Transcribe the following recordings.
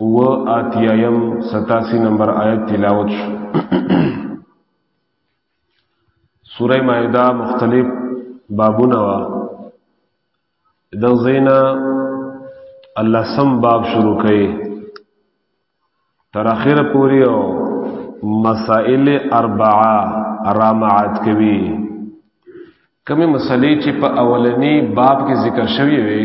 و آتیایم ستاسی نمبر آیت تلاوت شو سوره مائده مختلف بابونه وا د زینا الله سم باب شروع کړي تر اخره پوری او مسائل اربعه رامعات کوي کمی مسلې چې په اولنی باب کې ذکر شوی وي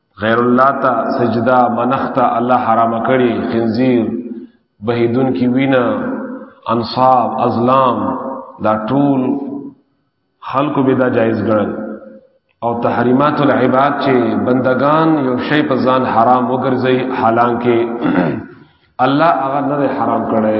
غیر الله ته سجدا منخته الله حرام کړي خنزیر بهیدون کی وینا انصاب ازلام دا ټول خلق به دا جایز ګڼل او تحریمات العباد چې بندگان یو شی په ځان حرام وګرځي حالانکه الله هغه نه حرام کړي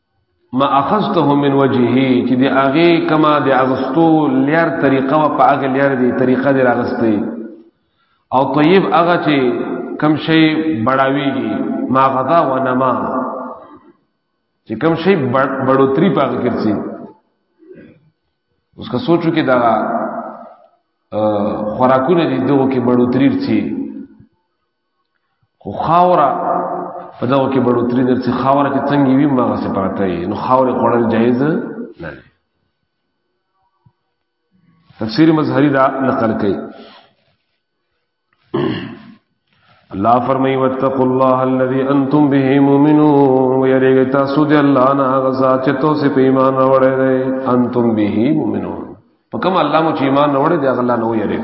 ما اخذته من وجهه چې دی هغه کما دی اغستو لیر طریقه او په هغه لیر دی طریقه دی راغستې او طیب هغه چې کم شی بڑاویږي ما غدا و نما چې کم شی بڑوتری پاګه کړسي اوس کا سوچو کې دا خوراکونه دي دغه کې بڑوتری ورڅي خو خاورا په دغه کې بړو تری درڅ خاورا چې څنګه وي ما غسه پراته وي نو خاورې خوړل جایز نه دی تفسیر مظهری دا نقل کړي الله فرمایي واتقوا الله الذي انتم به مؤمنون ويرګ تاسو دې الله نه غزا چې تاسو په ایمان راوړې دي انتم به مؤمنون په کوم الله مو چې ایمان راوړې دي هغه الله نه ويرګ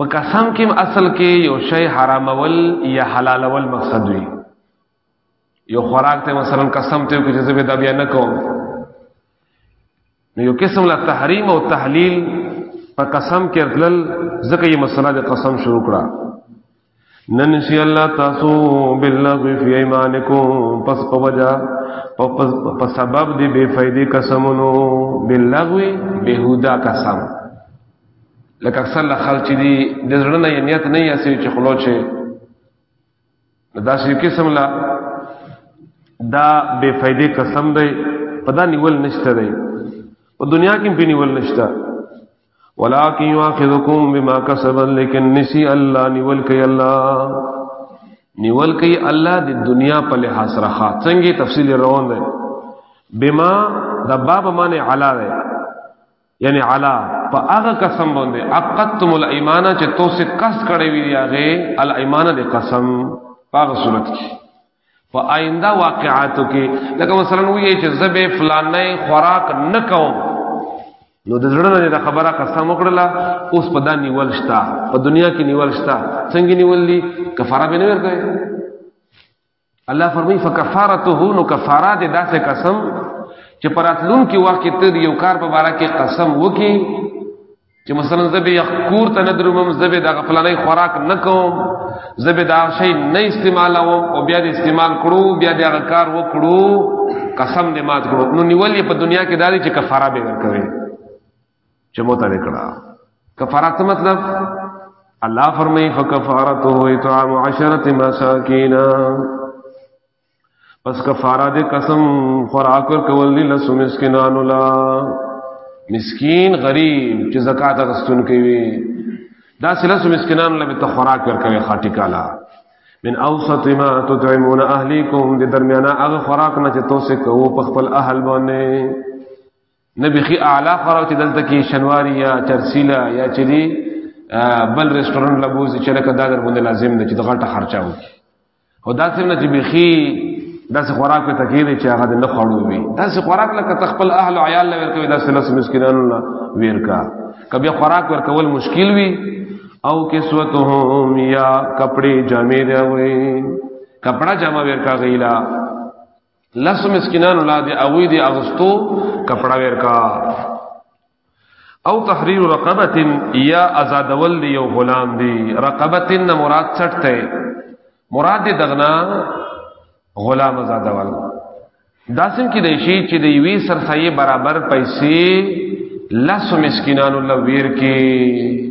په قسم کې اصل کې یو شی حرامول یا حلالول مقصد وي یو خوراک ته مثلا قسم ته کې جذبه دا بیا نه کوم نو یو قسم لا تحریم او تحلیل په قسم کې تلل ځکه یې مسله د قسم شروع کړه ننسی الله تاسو باللغو فی ایمانکم پس په وجا په سبب دی بے فائدې قسمونو باللغو بهودا قسم لکه اکثر لا خلک دی د زړه نه نیت نه یا سې چې خلوچ دا شي قسم لا دا بے فائدې قسم دی پدا نیول نشته دی په دنیا کې په نیول نشته ولكن يؤاخذكم بما كسب لكن نسي الله نيول کوي الله نيول کوي الله د دنیا په لحاظ سره څنګه تفصیل روان ده بما د باب معنی علا ده یعنی علا په هغه قسم باندې عقدتم الايمان چې تو سه قص کړی وی هغه الايمان د قسم په صورت کې په آینده واقعاتو کې لکه مثلا وی چې زبې فلانه خوراک نکوم نو د زړه نه د خبره قسم وکړه اوس په دا نیول شتا په دنیا کې نیول شتا څنګه نیول دي کفاره به نه ورکړي الله فرمایي فکفارته نو کفاره د داسې قسم چې پراتلون کې وخت ته یو کار په بارا کې قسم وکي چې مثلا زبې یخ کور ته ندروم زبې د غفلانې خوراک نکوم زبې دا شی نه استعمالوم او بیا د استعمال کړو بیا د هغه کار وکړو قسم دې مات کړو نو نیولې په دنیا کې داري چې کفاره به ورکوي چې مو ته کړه کفاره څه مطلب الله فرمایي فکفارته اطعام عشرة مساکین پس کفاره د قسم خوراک ورکول دي لسو مسکینانو لا مسکین غریب چې زکات غستون کوي دا سلسو مسکینانو له ته خوراک ورکوي خاطی کالا من اوسط ما تطعمون اهلیکم د درمیانا هغه خوراک نه چې تاسو کوو په خپل اهل باندې نبی خي اعلی خوراک چې دلته کې شنواری یا چرسیلا یا چلی بل ریسټورانټ لبوزي چې لکه دا در باندې لازم نه چې دغه ټه خرچاو او دا څنګه چې بيخي دا څه خوراک ته کې دي چې هغه د لخړو وي دا څه خوراک لکه تخپل اهل او عیال لور کوي دا څه لس مسکینانو لا ویر کا کبي خوراک ور کول مشکل وي او کسوتهم یا کپڑے جامې دی وي کپڑا جامه ور کا غیلا لس مسکینانو لا دی اوی دی اغستو کپڑا ور کا او تحریر رقبت یا ازادول دی یو غلام دی رقبت نه مراد چټ ته مراد دغنا غلام ازادول داسم کې دی شي چې دی وی سرخی برابر پیسې لس مسکینانو لویر کې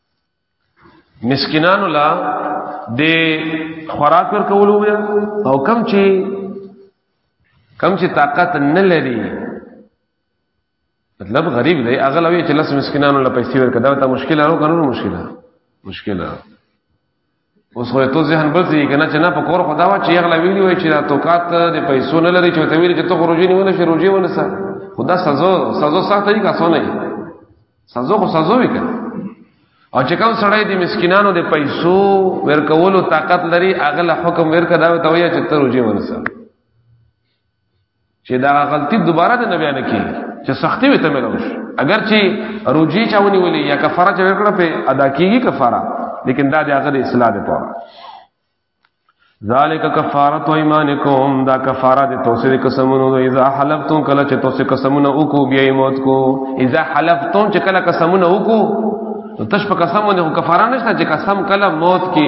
مسکینانو لا د خوراک ور کولو او کم چې کم چې طاقت نه لري مطلب غریب دی اغلوی چې لس مسکینانو لا پیسې ورکړه دا ته مشکل نه کنه مشکل مشکل اوس خو ته ذهن بځي کنه چې نه په کور خدا وا چې اغلا ویلی وای چې راتو کات د پیسو نه لري چې ته ویل چې ته خروجي نه ونه شي روجي ونه سا خدا سزا سزا سخت دی کا سونه سزا خو سزا وی کنه او چې کوم سړی د مسکینانو د پیسو ورکولو طاقت لري اغلا حکم ورکا دا ته وای چې ته روجي ونه سا چې دا غلطي دوباره د نبی نه کیږي چې سختي وي ته ملوش اگر چې روجي چاوني ولي یا کفاره چې ورکړه په ادا کیږي کفاره لیکن دا د هغه د اصلاح د پاره ذالک کفارت ایمانکم دا کفاره د توسید قسمونو د اذا حلفتم کله چې توسید قسمونه وکو بیا موت کو اذا حلفتم چې کله قسمونه وکو تش په قسمونه کفاره نشته چې قسم کله موت کې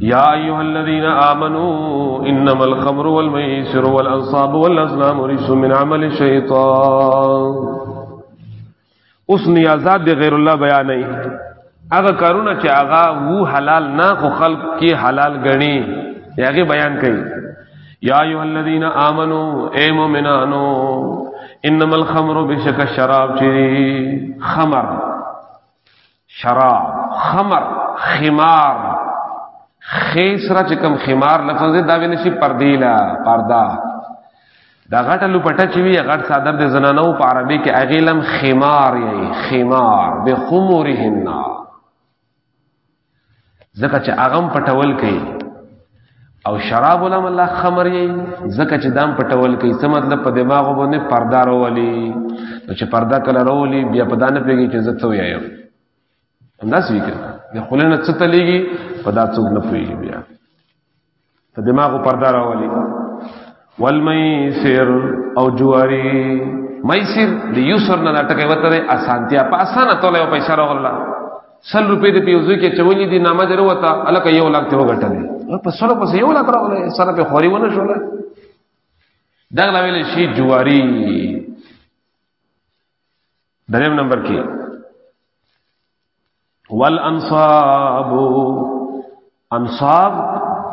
يا أيها الذين آمنوا إنما الخمر والميسر والأنصاب والأزلام رجس من عمل الشيطان اوس نیازات دی غیر الله بیان نه هغه کارونه چې هغه وو حلال نه خو خلق کې حلال غني هغه بیان کړي یا ایو الذین آمنو اے مومنانو انما الخمر بشک شراب چی خمر شراب خمر خمار خیسرا چې کوم خمار لفظ دی دا ویني شي پردیلا پردا دا غټه لوپټه چې وی غټ صادر د زنانو په عربي کې اغیلم خمار یې خمار به خمورهن زکه چې اغم پټول کوي او شراب علم الله خمر یې زکه چې دام پټول کوي څه مطلب په دماغ باندې پرده راولي نو چې پرده کله راولي بیا په دانه پیږي چې زته ویایم همداس وی کړه د خلنه څه تلېږي په دا څوک نه پوي بیا په دماغو پرده راولي والمیسر او جواری میسر د یسر نه ټکه وته ده اسانتیا په اسانه توله او پیسې راغله سل روپې دې پیوزو کې چولې دي نامه درو وتا الکه یو لاک ته وګټلې په سره پس یو لاک راغله سره په خوري ونه شول دا لا ویل شي جواری دریم نمبر کې والانصاب انصاب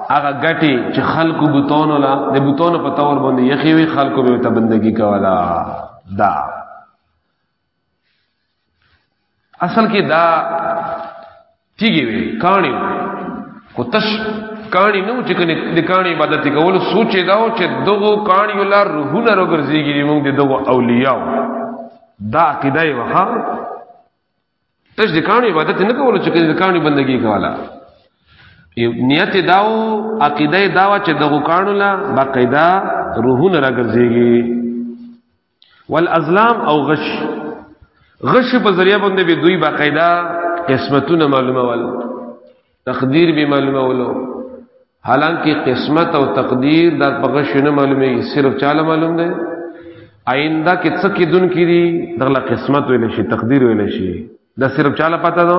هغه غټي چې خلکو بوتونو لا د بوتونو په تور باندې یخي وي خلکو به ته بندگی کولا دا اصل کې دا تیږي وي کہانی کو تش کہانی نو چې کنه د کہانی عبادت کول سوچې دا او چې دغه کہانی ولا روحونه روګرځيږي موږ د دغه اولیاء دا عقیده وه تش د کانو عبادت نه کولو چې د کانو بندگی کولا نیت داو عقیده داوا چې دغه کانو لا باقاعده روحونه راګرځيږي والازلام او غش غش په ذریعہ باندې به دوی باقاعده قسمتونه معلومه ول تقدیر به معلومه ولو حالانکه قسمت او تقدیر دا پغه شنه معلومه صرف چاله معلوم ده آینده کې څه کې دن کې دي دغه قسمت ویل شي تقدیر ویل شي دا صرف چاله پته ده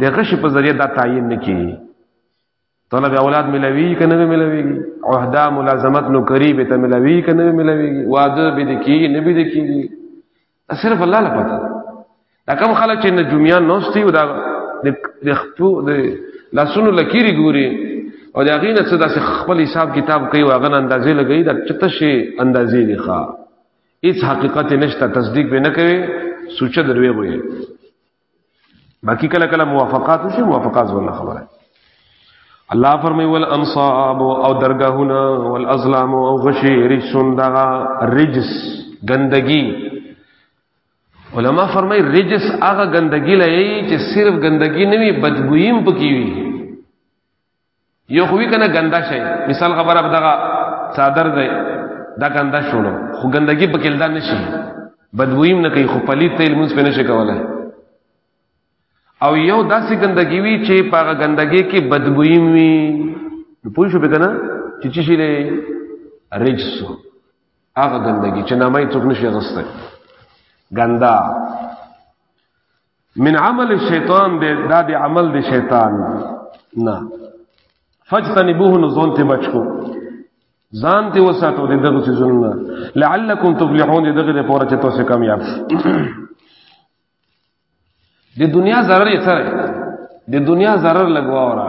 دغه شی په ذریعہ دا تعین نه کی طلب اولاد ملوي کنه نه ملوي عہدہ ملازمت نو قریب ته ملوي کنه نه ملوي واده به دکی نه به دکی دا صرف الله له پته دا کوم خلک چې نجوميان نوستي او دا د خپو د لاسونو لکيري ګوري او دا غینه څه داسې خپل حساب کتاب کوي واغن اندازې لګي دا چته شي اندازې دي ښا هیڅ حقیقت نشته تصدیق به نه کوي سوچ دروي وي باقی کله کله موافقات شي موافقات ولا خبره الله فرمای ول انصاب او درگاهونه ول ازلام او غشی رجسون دا رجس گندگی علما فرمای رجس هغه گندگی لای چې صرف گندگی نه وي بدبویم پکې وي یو خوی کنه ګندا شي مثال خبره په دغه صادر دی دا ګندا شونه خو ګندګي بکیلدا نشي بدویم نه کوي خو پلیت تیل مونږ په نشه کولای او یو داسې ګندګي وی چې پاغه ګندګي کې بدبویم وی نو پوه شو به کنه چې چی شي له رجسو هغه ګندګي چې نامای څوک نشي غسته ګندا من عمل الشیطان دے دا دے عمل دے شیطان نا فجتنبوه نو ځان ته بچو ځان ته وساتو د دغه څه لعلکم تفلحون دغه لپاره چې تاسو کامیاب شئ د دنیا ضرر یې سره د دنیا ضرر لګوا ورا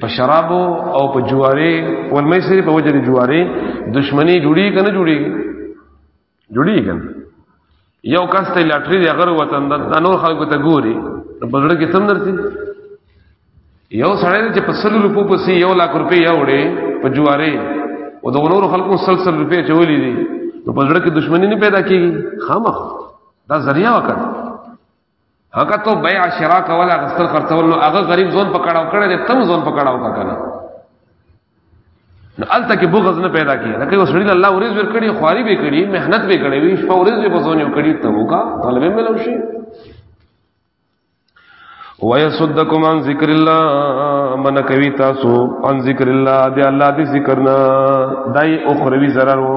په شرابو او په جواري او مې سری په وجه دي جواري دښمني جوړي کنه جوړي جوړي کنه یو کس ته لاټري دی غره وطن د نور خلکو ته ګوري په لړ کې تم درتي یو سړی چې په سلو روپو پسې یو لاک روپې یا وړي په جواري او د نور خلکو سلسل روپې چولې دي نو په لړ کې دښمني نه پیدا کیږي خامخ دا ذریعہ وکړه هغه ته بیع شراء کوله غسل خرڅول نو هغه غریب ځون پکړاو کړی دی تم ځون پکړاو کا کنه نو الته کې بغض نه پیدا کیږي لکه یو سړی الله ورز ور کړی خواري به کړی مهنت به کړی وي شپه ورز به ځون یو کړی ته وکا طالب مې لو شي ويصدكم عن ذکر الله من کوي تاسو عن ذکر الله دی الله دی ذکرنا دای اخروی zarar وو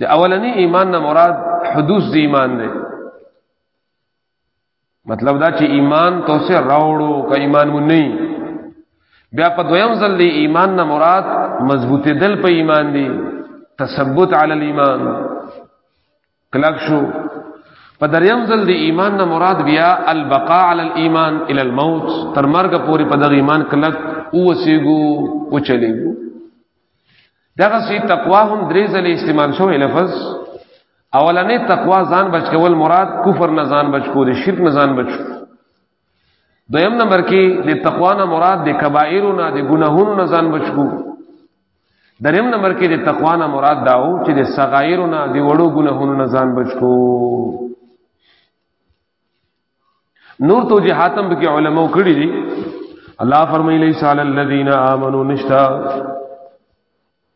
د اولنی ایمان نه مراد حدوث دی ایمان دی مطلب دا چې ایمان تو سه راوړو که ایمان مو نه بیا په دویم ځل دی ایمان نه مراد مضبوطه دل په ایمان دی تثبت علی الايمان کلک شو په دریم ځل دی ایمان نه مراد بیا البقاء علی الايمان الى الموت تر مرګ پورې په دغه ایمان کلک او سیګو او چلیګو دغه سی تقوا هم درې ځله استعمال شوی لفظ اولنې تقوا ځان بچ کول مراد کفر نه ځان بچ کول شرک نه ځان بچ دویم نمبر کې د تقوا نه مراد د کبائر نه د ګناهونو نه ځان بچو دریم نمبر کې د تقوا نه مراد داو چې د صغائر نه د وړو ګناهونو نه ځان بچو نور تو جهاتم به کې علماو کړی دي الله فرمایلی صلی الله الذين امنوا نشتا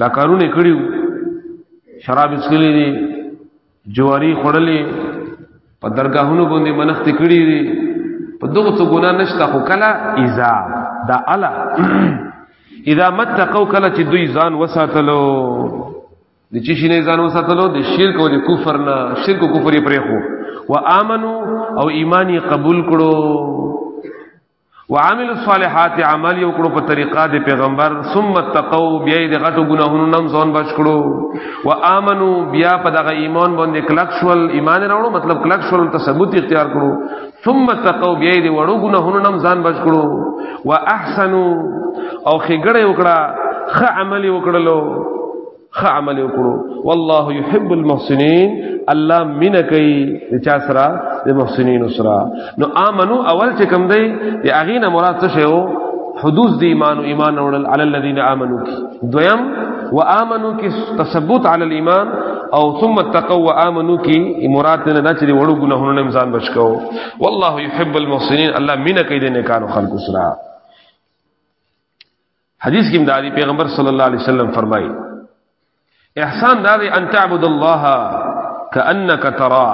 دا کارونه کړیو شراب اسکلی دي جواری خړلې په درگاهونو باندې منخت کړی دي په دغه څه ګنا نشته خو کلا اذا دا الا اذا متقوا کلا چې دوی ځان وساتلو د چې شي نه ځان وساتلو د شرک او د کفر نه شرک او کفر یې پرې خو وامنو او ایمان یې قبول کړو وعمل الصالحات عمل یو کړو په طریقه د پیغمبر ثم تقو بیا د غټو ګناهونو نم ځان بچ کړو و امنو بیا په دغه ایمان باندې کلک شول ایمان راوړو مطلب کلک شول ته ثبوت اختیار کړو ثم تقو بیا د وړو ګناهونو نم ځان بچ کړو و احسنو او خګړې وکړه خ عمل وکړلو خ عمل وکړو والله يحب المحسنين الله مين کوي چا سره د محسنين سره نو امنو اول چې کوم دی د اغینه مراد څه شو حدوث دی ایمان او ایمان اورل علی الذين امنوا کی دویم وامنوا کی تثبت علی الايمان او ثم اتقوا وامنوا کی مراد نه دا چې وړو ګناهونو نه انسان بچ کو والله يحب المحسنين الله مين کوي د نیکانو خلق سره حدیث کې مداري پیغمبر صلی الله علیه وسلم فرمایي احسان دا دی ان تعبد الله کانک ترا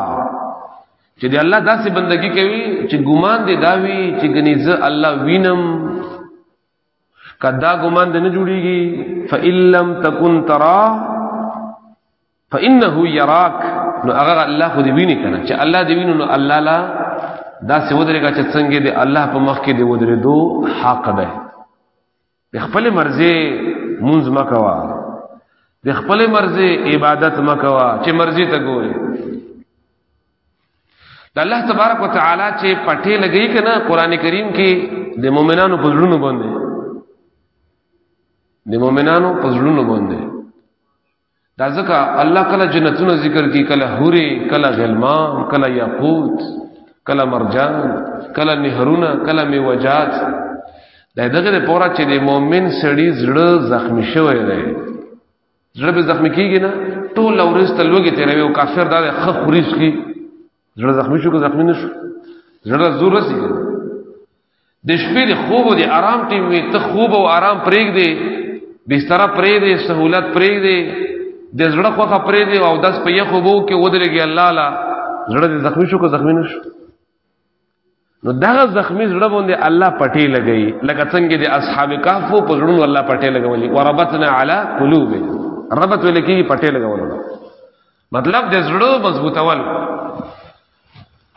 چې دی الله داسې بندگی کوي چې ګمان دی دا وی چې ګنې زه الله وینم کدا ګمان دې نه جوړیږي فإِن لَّمْ تَكُن تَرَى فانه يراك نو هغه الله خو دی ویني کنه چې الله دی ویني نو الله لا دا څه ودرېږي چې څنګه دی الله په مخ کې دی ودرې دو حق ده د خپل مرزي منځ مکوا د خپل مرزي عبادت مکوا چې مرزي ته ګوري د الله تبارک وتعالى چې پټه لګی کنه قران کریم کې د مؤمنانو په زړونو باندې د مؤمنانو په زړونو باندې دا ځکه الله کله جنتونه ذکر کی کله حوره کله غلمان کله یاقوت کله مرجان کله نهرونه کله میوجات دا دغه د پورا چې د مؤمن سړی زړه زخمی شوی دی زړه به زخمی کیږي نه ټول ورځ ته لوګي تیروي او کافر دا خخ خوريش کی زړه زخمی شو که زخمی نشو زړه زور رسی کنه د شپې د خوب او د آرام ټیم وي ته خوب او آرام پرېګ دی بستر پرېګ دی سہولت پرېګ دی د زړه خوخه پرېګ دی او داس په یخو بو کې ودرېږي الله لا زړه د زخمی شو که زخمی نشو نو دغه زخمی زړه باندې الله پټې لګی لکه څنګه د اصحاب کهف په زړونو الله پټې لګولې وربتنا علی قلوب ربط ولکی پټې لګولې مطلب د زړه مضبوطول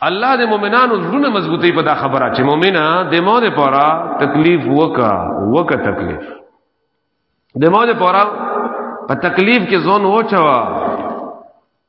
الله د مؤمنانو زړه مضبوطی په دا خبره چې مؤمنه د مو د پورا تکلیف وکا وکا تکلیف د مو د پورا په تکلیف کې ځون وچوا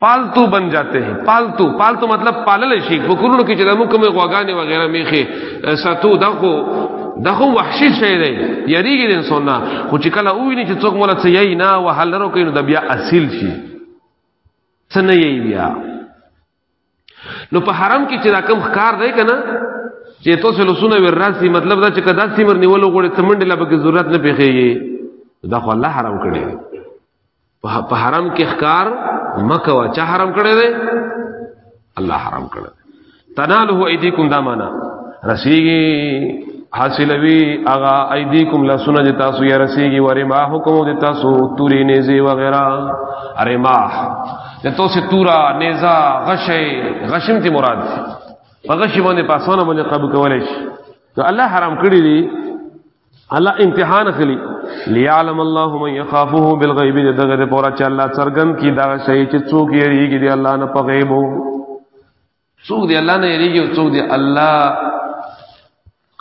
پالتو بن جاتے ہیں پالتو پالتو مطلب پالل شي په کورونو کې چې د موږ کومه غواګانې وغیرہ میخه ساتو دغه دغه وحشي شي دی یریږي د انسان نه خو چې کله ویني چې څوک مولا څه یی نه وهلرو کوي نو د بیا اصل شي څه نه یی بیا نو په حرم کې چې دا کم ښکار دی کنه چې تاسو له سونه وراسي مطلب دا چې کدا سیمر نیولو غوړي تمنډ لا به ضرورت نه پیخي دا خو الله حرام کړی په حرم کې ښکار مکه وا چا حرم کړی دی الله حرم کړی تناله ایدیکم دا معنا رسیږي حاصلوي اغا ایدیکم لا سن د تاسو یا رسیږي وری ما حکم د تاسو توري نيزي وغیرہ اره ما د تو سه تورا نيزا غشي غشم ته مراد په غشي باندې پاسونه باندې قبول کولای شي ته الله حرام کړی دی الله امتحان خلی ليعلم الله من يخافه بالغيب دغه د پورا چې الله څرګن کی دا شی چې څوک یریږي دی الله نه په غیب څوک دی الله نه یریږي او څوک دی الله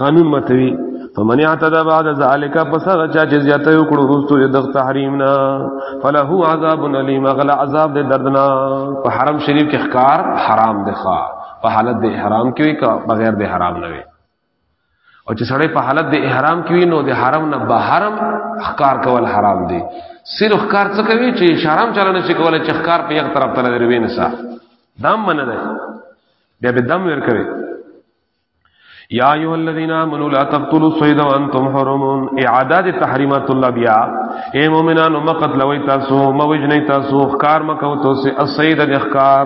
قانون متوي فمن اعتدى بعد ذلك فسغ چا چې زیاته یو کړو رستو د تحریم نه فله عذاب الیم غل عذاب د دردنا په حرم شریف کې ښکار حرام دی ښا په حالت د احرام کې کا بغیر د حرام نه وي او چې سړی په حالت د احرام کې وي نو د حرم نه بهرم ښکار کول حرام دی صرف ښکار څه کوي چې شرم چاله نشي کولای چې ښکار په یو طرف ته لري وینې سا دام منه ده بیا به دم ور کوي یا ایو الذین آمنوا لا تقتلوا الصید وانتم حرم اعداد تحریمات الله بیا اے مومنانو مقتل وای تاسو موجنی تاسو ښکار مکو تاسو الصید د ښکار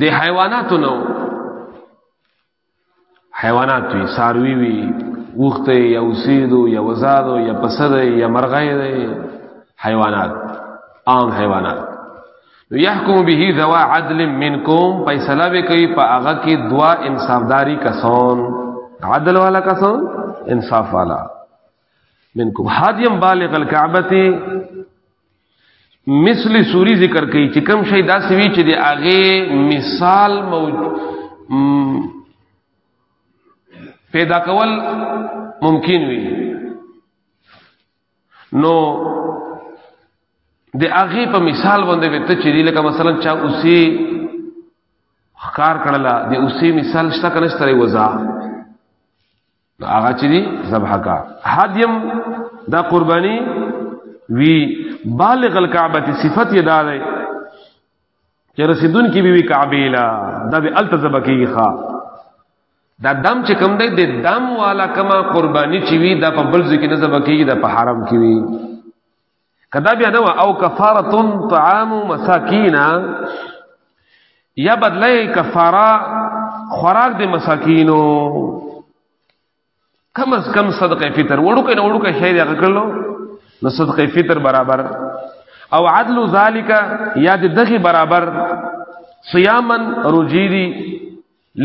د حیواناتو نو حیوانات وی ساروی وی وخته یا وسیدو یا وزادو یا پسد یا مرغه دی حیوانات عام حیوانات یحکم به ذوا عدل منکم فیصله وکي په هغه کې دوا انصافداری کسان عدل والا کسان انصاف والا منکم حادیم بالغ الکعبه مثلی سوری ذکر کوي چې کوم شی داسې وی چې د هغه مثال موجود پیدا کول ممکن وي نو د هغه په مثال باندې وته چې دی لکه مثلا چا اوسې خکار کړلا د اوسې مثال شته کنه ستره وزا نو هغه چې دی ذبح کا حدیم دا قربانی وی بالغ الکعبه صفت یې دا ده چې رسیدون کې بي کعبه لا دا به التزب کېږي ښا دا دم چې کم دی د دم والا کما قرباني چې وی دا په بل ځکه نه ذبح کېږي دا په حرم کې وی کدا بیا نو او کفاره طعام مساکین یا بدلې کفاره خوراک د مساکینو کم از کم صدقه فطر وړو کنه وړو کنه شی دغه کړلو نو صدقه فطر برابر او عدل ذالک یا د دغه برابر صیامن رجیدی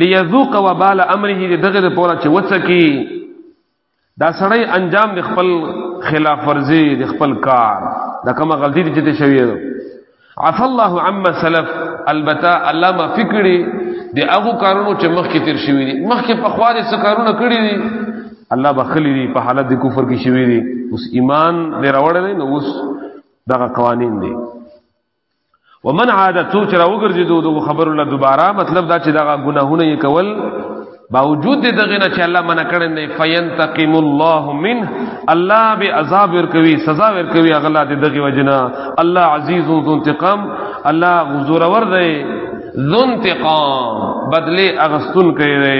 لیذوق وبال امره دغه پورا چې وڅکی دا سړی انجام د خپل خلاف ورزي د خپل کار دا کوم غلطی دي چې شوی ده عف الله عما سلف البته الله ما فکرې د هغه کارونو چې مخکې تیر شوی دي مخکې په خوا دې څه کارونه کړی دي الله بخلی دي په حالت د کفر کې شوی دي اوس ایمان دې راوړل نو اوس دغه قوانین دي ومن عادت تو چر وګرځي دوه خبر الله دوباره مطلب دا چې دا ګناهونه یې کول باوجود دغه نه چې الله منع کړی نه فینتقم الله من الله به عذاب ور کوي سزا ور کوي اغلا دغه وجنا الله عزیز ذو انتقام الله غزور ور دی ذو انتقام بدلی اغستون کوي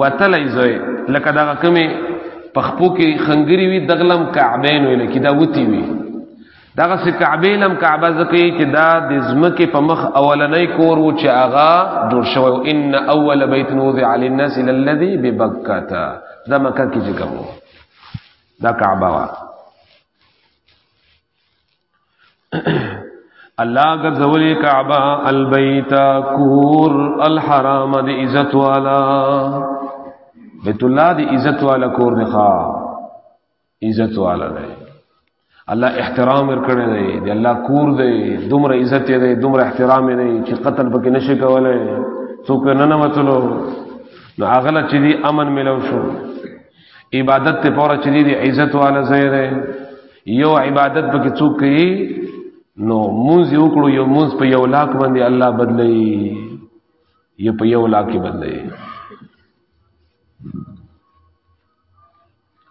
وتلی زوی لکه دغه کومې په خپو کې خنګري وي دغلم کعبین ویل کې دا وتی وي دغه سې کعبین هم کعبه ځکه چې دا د ځمکې په مخ اولنۍ کور و چې هغه جوړ شوی ان اول بیت وضع للناس للذي ببکه دا مکه کې چې کوم دا کعبه وا الله ګرځولې کعبه البیت کور الحرام د عزت والا بیت الله د عزت والا کور دی ښا عزت والا دی الله احترام ورکړی دی د الله کور دی دومره عزت دی دومره احترام دی چې قتل پکې نشي کولای څوک نه نه وتلو نو هغه چې دی امن ملو شو عبادت ته پوره چي دي عزت والا ځای دی یو عبادت به کې څوک کوي نو مونږ یو کړو یو مونږ په یو لاک باندې الله بدلی یو په یو لاک بدلی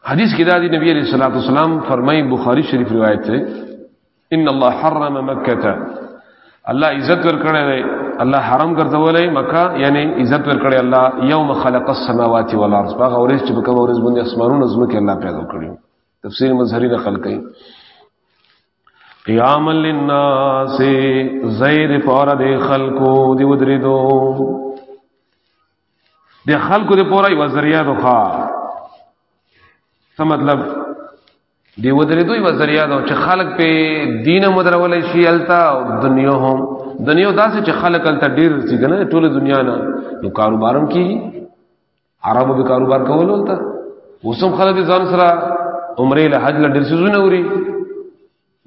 حدیث کې دا دی نبی علیہ الصلوۃ والسلام فرمایي بخاری شریف روایت ده ان الله حرم مکه الله عزت ور کړی دی الله حرام ګرځولې مکه یعنی عزت ور کړی الله یوم خلق السماوات والارض هغه ورځ چې په کوم ورځ باندې اسمانونه زمکه الله پیدا کړی تفسیر مظهری نقل کړي قیام للناس زیر پور د خلقو دی ودری دو د خلقو دی پورای وزریه دوخه څه مطلب دی ودرې دوی وزریا دا چې خلک په دینه مدرول شي التا دنیا هم دنیا داسې چې خلک التا ډیر سي کنه ټول دنیا نه نو کاروبارم کی عربو به کاروبار کول التا وسم خلک ځان سره عمره له حج له ډیر سيزونه وري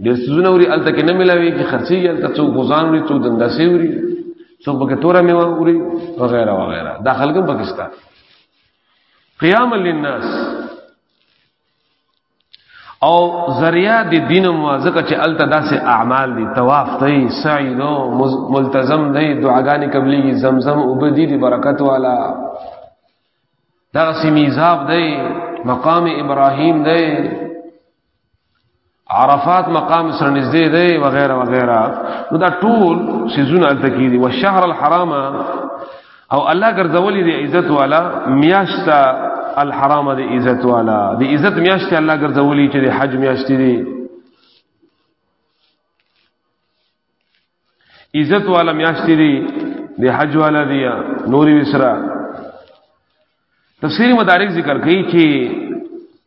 ډیر سيزونه وري التا کې نه ملاوي کې خرچي التا څو غزان وري څو دنداسي وري څو بګه تورا میوا وري وغیرہ وغیرہ دا خلک پاکستان قیام للناس او ذریعہ دی دین مو ځکه چې الته داسې اعمال دي طواف دی سعی دو ملتزم دی دعاګانې قبليږي زمزم او بدی دی برکت والا دا سیمیزاب دی مقام ابراهیم دی عرفات مقام سره نږدې دی وغیرہ وغیرہ نو دا ټول سيزونه الته کې دي والشهر الحرام او الله ګرځولې دي عزت والا میاشت الحرام دي عزت والا دي عزت میاشت الله ګرځولې چې حج میاشت دي عزت والا میاشتې دي د حج والا دي نوري وسرا تفسیر مدارک ذکر کوي چې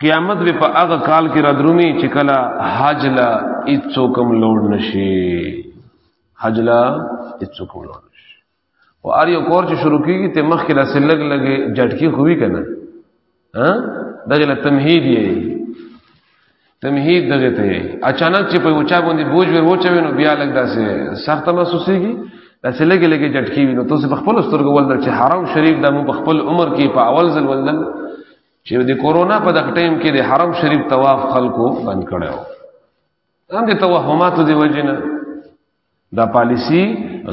قیامت به په هغه کال کې را درومي چې کله حج لا هیڅوکم لوړ نشي حج لا هیڅوکم لوړ او ار یو کور چې شروع کیږي ته مخ کې لاس لګ لګ جټکی خوې کنه ها دغه له تمهید یې تمهید دغه ته اچانک چې په اوچا باندې بوج ور وچوي نو بیا لګ داسې سخت محسوسيږي داسې لګ لګ جټکی وي نو تاسو په خپل سترګو ولدل چې حرم شریف د مو په خپل عمر کې په اول ځل ولدل چې د کورونا په دغه ټیم کې د حرم شریف طواف خلکو بند کړو هم د توهماتو دی وجنه دا پالیسی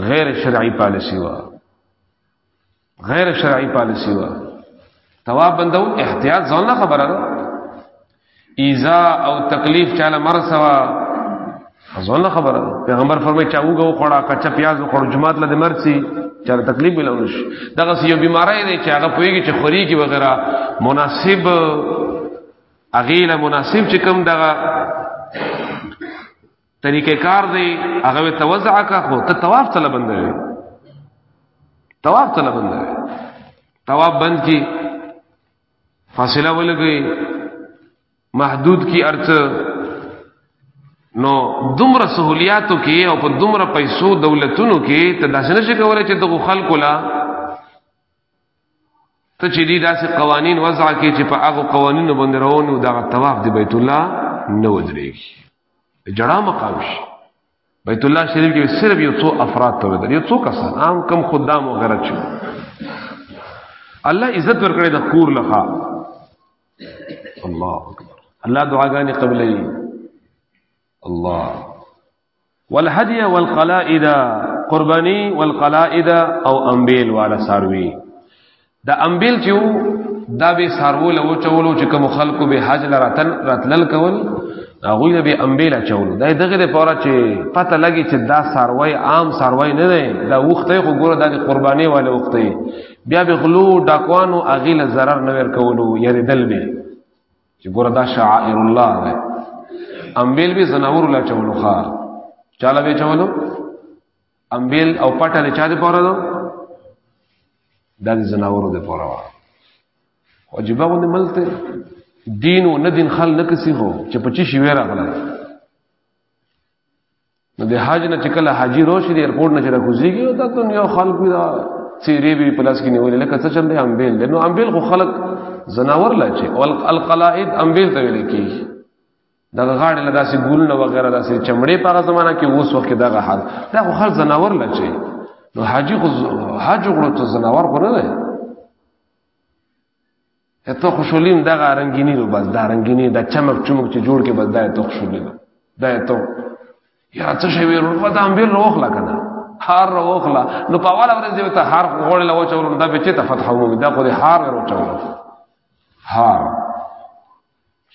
غیر شرعی پالیسی و غیر شرعی پالیسی و تواب بندو احتیاط ځان نه خبره ده ایزا او تکلیف چاله مرسوا ځان نه خبره ده پیغمبر فرمایي چا وګو خړه کچا پیاز خړو جماعت لده مرسي چاله تکلیف ویل ونش دغه یو بیماری دی چې هغه پویږي چې خوري کی وغیرہ مناسب اغیله مناسب چې کوم دغه طریقې کار دی هغه توزع کا خو ته طواف ته لبند وي طواف ته لبند وي طواف بند کی فاصله ولګي محدود کی ارت نو دومره سہولیاتو کې او په دومره پیسو دولتونو کې ته داسې نشي کولای چې دغه خلکو لا ته چې دي داسې قوانين وضع کې چې په هغه قوانینو باندې روانو دا طواف دی بیت الله نه ودرېږي جړا مقام شي بیت الله شریف کې صرف یو څو افراد ته ودرې یو څو کسان عام کم خدام وغیرہ چې الله عزت ورکړي د کور لخوا الله اکبر الله دعاګانې قبلې الله والهدي والقلائد قرباني والقلائد او انبيل والا ساروي د امبیل چې دا به سارو له چولو چې کوم خلکو به حج لراتن راتلل کول هغه به امبیل چولو دا دغه لپاره چې پته لګي چې دا ساروی عام ساروی نه دی دا وخته خو ګوره د قرباني والے وخته بیا به غلو ډاکوانو اغیل zarar نه ور کولو یری دل به چې ګوره دا شعائر الله ده امبیل به زناور لا چولو خار چاله به چولو امبیل او پټه د چا د پاره ده دا د زناورو د پاره وه خو عجیبه غوندې ملته دین او نه دین خل نه کسی خو چې په چی شي ویره غلا نو د حاج نه چې کله حاجی روشي د ایرپورټ نه چې راکوزیږي او دا ته یو خلک دا سیری به پلاس کې نیولې لکه څه چل دی امبیل نو امبیل خو خلک زناور لا چې او القلائد امبیل ته ویل کیږي دغه غاړې نه داسې ګولونه وغیره داسې چمړې په هغه زمانه کې اوس وخت دغه حال دا خو خل زناور لچې نو حاجی خو حاج غړو ته زناور خو نه دی ته خوشولیم دغه رنگینی رو بس دا رنگینی دا چمک چمک چې جوړ کې بس دا ته خوشولیم دا ته یا څه شی ویل په دا امبیر روخلا کنه هار روخلا نو په والا ورځ یو ته هار غوړ لا وچول دا به چې ته فتح وو دا خو دې هار ورو چول هار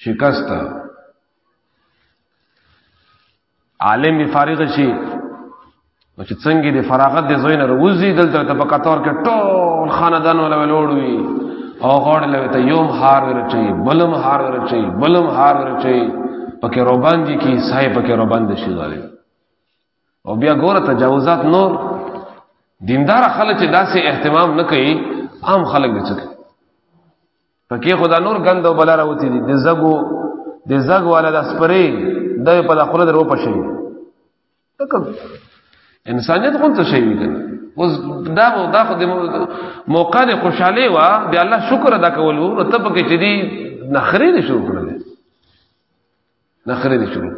شکست عالم به فارغ شي نو چې څنګه د فراغت د زوی نه روزي دلته ته په قطار کې ټول خاندان ولا ولوړوي او غوړ لوي ته یوم هار ورچي بلم هار ورچي بلم هار ورچي پکې روبان دي کی صاحب پکې روبان دي شي ظالم او بیا ګوره تجاوزات نور دیندار خلک چې داسې اهتمام نه کوي عام خلک به څه کوي پکې خدا نور غند او بلاره وتی دي د زګو د زګ والا د سپری د په داخله درو پشي تک انسانیت خون ته شي وکړي اوس دا دا خو د موقع د خوشاله وا د الله شکر ادا کول وو ته پکې چې دي نخري دي شروع کړل نخري دي شروع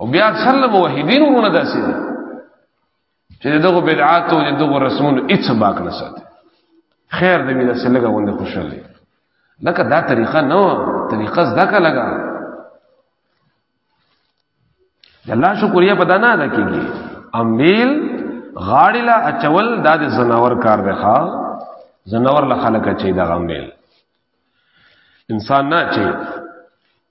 او بیا سلم موحدین ورونه داسې دي چې دغه بدعات او دغه رسمونو هیڅ باک نه ساتي خیر دې مینه سره لګا غونډه خوشاله لکه دا طریقه نه طریقه زده کا لګا الله شکریا پدا نه ادا کیږي امیل غاړی لا اچول دا د زناور کار دی ښا زناور لا خلک چي دا غمیل انسان نه چي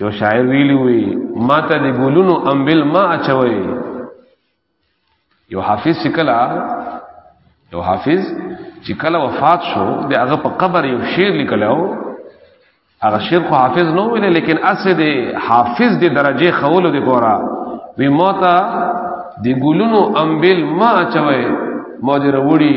یو شاعر ویلی وی ما ته د ګلونو امبل ما اچوي یو حافظ شکلا یو حافظ چې کله وفات شو د هغه په قبر یو شعر لیکلو هغه شعر خو حافظ نو ویل لیکن اسه د حافظ د درجه خولو د ګورا وی ما ته د ګلونو امبل ما اچوي ما دې وروړي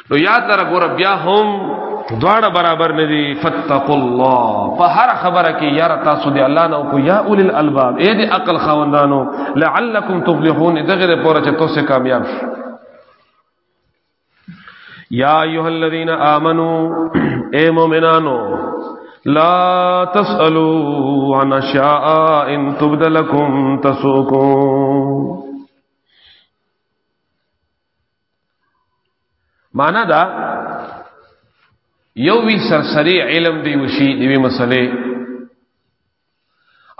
نو یاد لره ګور بیا هم دواړه برابر نه دي فتقوا الله په هر خبره کې یاره تاسو دی الله نه کو یا اول الالباب اې دې عقل خوندانو لعلکم تفلحون دغه دې پوره چې تاسو کامیاب شئ یا ایها الذین آمنو اے مومنانو لا تسالو عن اشیاء ان تبدلکم تسوکم معنا دا یو وی سرسری علم دی وشي دی مسلې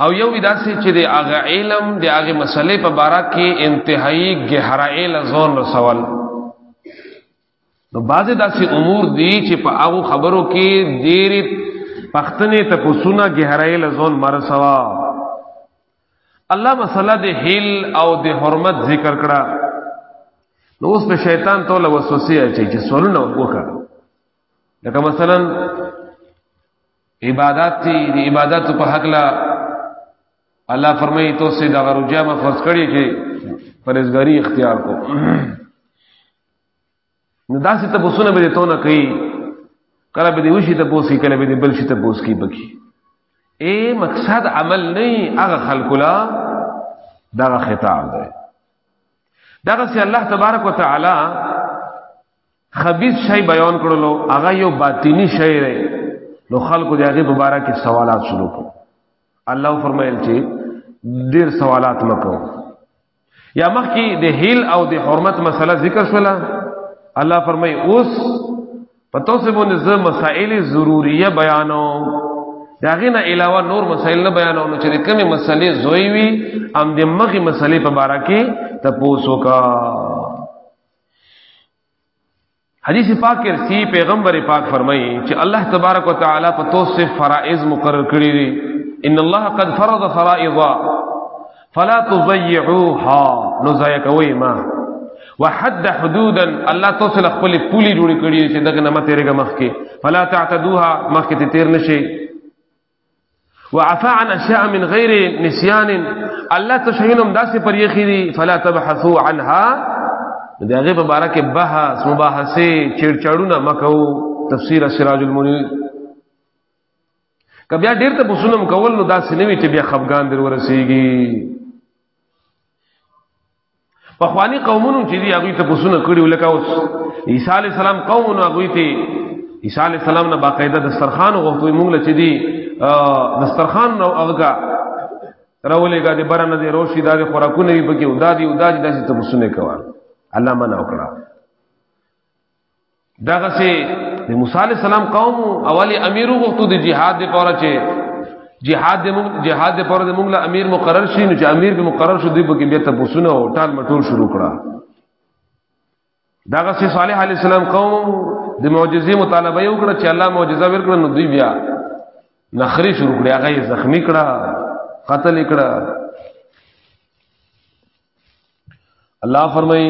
او یو وی داسې چې دی هغه علم دی هغه مسلې په بارا کې انتهایی گہرائی لزون رسول نو بعضی داسې امور دی چې په هغه خبرو کې ډېری پښتنې ته پوسونه گہرائی لزون مرسوا الله مسله د هیل او د حرمت ذکر کړه نو اوس په شیطان ته له وسوسې اچي چې سوالونه وکړه لکه مثلا عبادت دی د عبادت په حق لا الله فرمایي تو سه د غرجه ما فرض کړی چې پرېزګاری اختیار کو نو داسې ته پوسونه به ته نه کوي کله به دې وشي ته پوسي کله به دې بل شي ته پوس کی بکی اے مقصد عمل نه هغه خلق لا دا خطاب دی دا سي الله تبارک وتعالى خبيث شي بیان کړلو هغه یو باطینی شی دی نو خلق دې هغه مبارک سوالات شروع کړو الله فرمایل چې ډیر سوالات مکو یا مخکې د هیل او د حرمت مسله ذکر شوله الله فرمای اوس په تاسو باندې زه مسائل ضروریه بیانو دا غینه علاوه نور مسائل نه بیانو نو چې کومه مسلې زوی وي ام د مخې مسلې په باره کې تاسو کا حدیث پاک کې سی پیغمبر پاک فرمایي چې الله تبارک وتعالى په تو سے فرائض مقرر کړی دي ان الله قد فرض فرائض فلا تضيعوها نو ضایع کوي ما وحد حدودا الله تو سے خپل پولی جوړی کړی چې دغه نه مته رګه مخ کې فلا تعتدوها مخ کې تیر نشي وعفا عن اشیاء من غیر نسیان الله تشهینم داسې پر یخی دي فلا تبحثوا عنها دا غیب مبارک بحث مباحثه چیرچاړونه مکو تفسیر سراج المنیر کبیا ډیر ته بوسونم کول نو داسې نه وی چې بیا خفغان در ورسیږي په خواني قومونو چې دی هغه ته پوښتنه کړې ولکه اوس عیسی علی السلام قومونو هغه ته عیسی علی السلام نه باقاعده دسترخوان غوښتوي موږ له چې دی دسترخوان نو هغه راولې ګا دې برنه دې روشي دا دې خوراکونه وي پکې ودا دي ودا دي داسې ته پوښتنه کوي الله منع وکړه دغه سي د موسی عليه السلام قوم اولی امیر وغوښتو د جهاد لپاره چې جهاد د جهاد لپاره د موږ له امیر مقرر شي نو چې امیر به مقرر شو دوی به کې بیا تاسو نه او ټال مټول شروع کړه دغه سي صالح عليه السلام قوم د معجزې مطالبه یو کړه چې الله معجزه ورکړه نو دوی بیا نخري شروع کړه هغه زخمی کړه قتل کړه الله فرمایي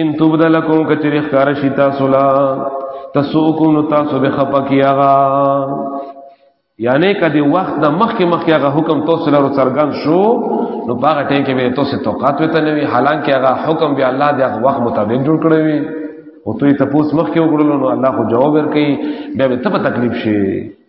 ان تبد لکم کچری خکار شتا سلا تسوکم نو تاسو به خپه کیغا یعنی کدی وخت د مخک مخک هغه حکم تاسو لرو څرګند شو نو باغ ټین کې به تاسو توقات وته نه وی حالانکه هغه حکم به الله د وخت مطابق جوړ کړی وی او ته تاسو مخک وګړلو نو الله خو جواب ورکړي بیا به ته په تکلیف شي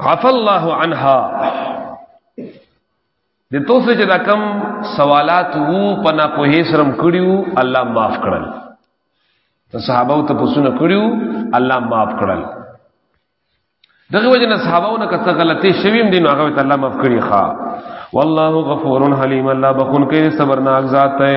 عفا الله عنها د توسه چې دا کم سوالات وو په نا په هیڅرم کړیو الله معاف کړل ته صحابه ته پوښتنه کړیو الله معاف کړل دغه وجه نه صحابه نه کته غلطي شویم دین هغه ته الله معاف کړی ښا والله غفور حلیم الله بخون کې صبرناک ذات ہے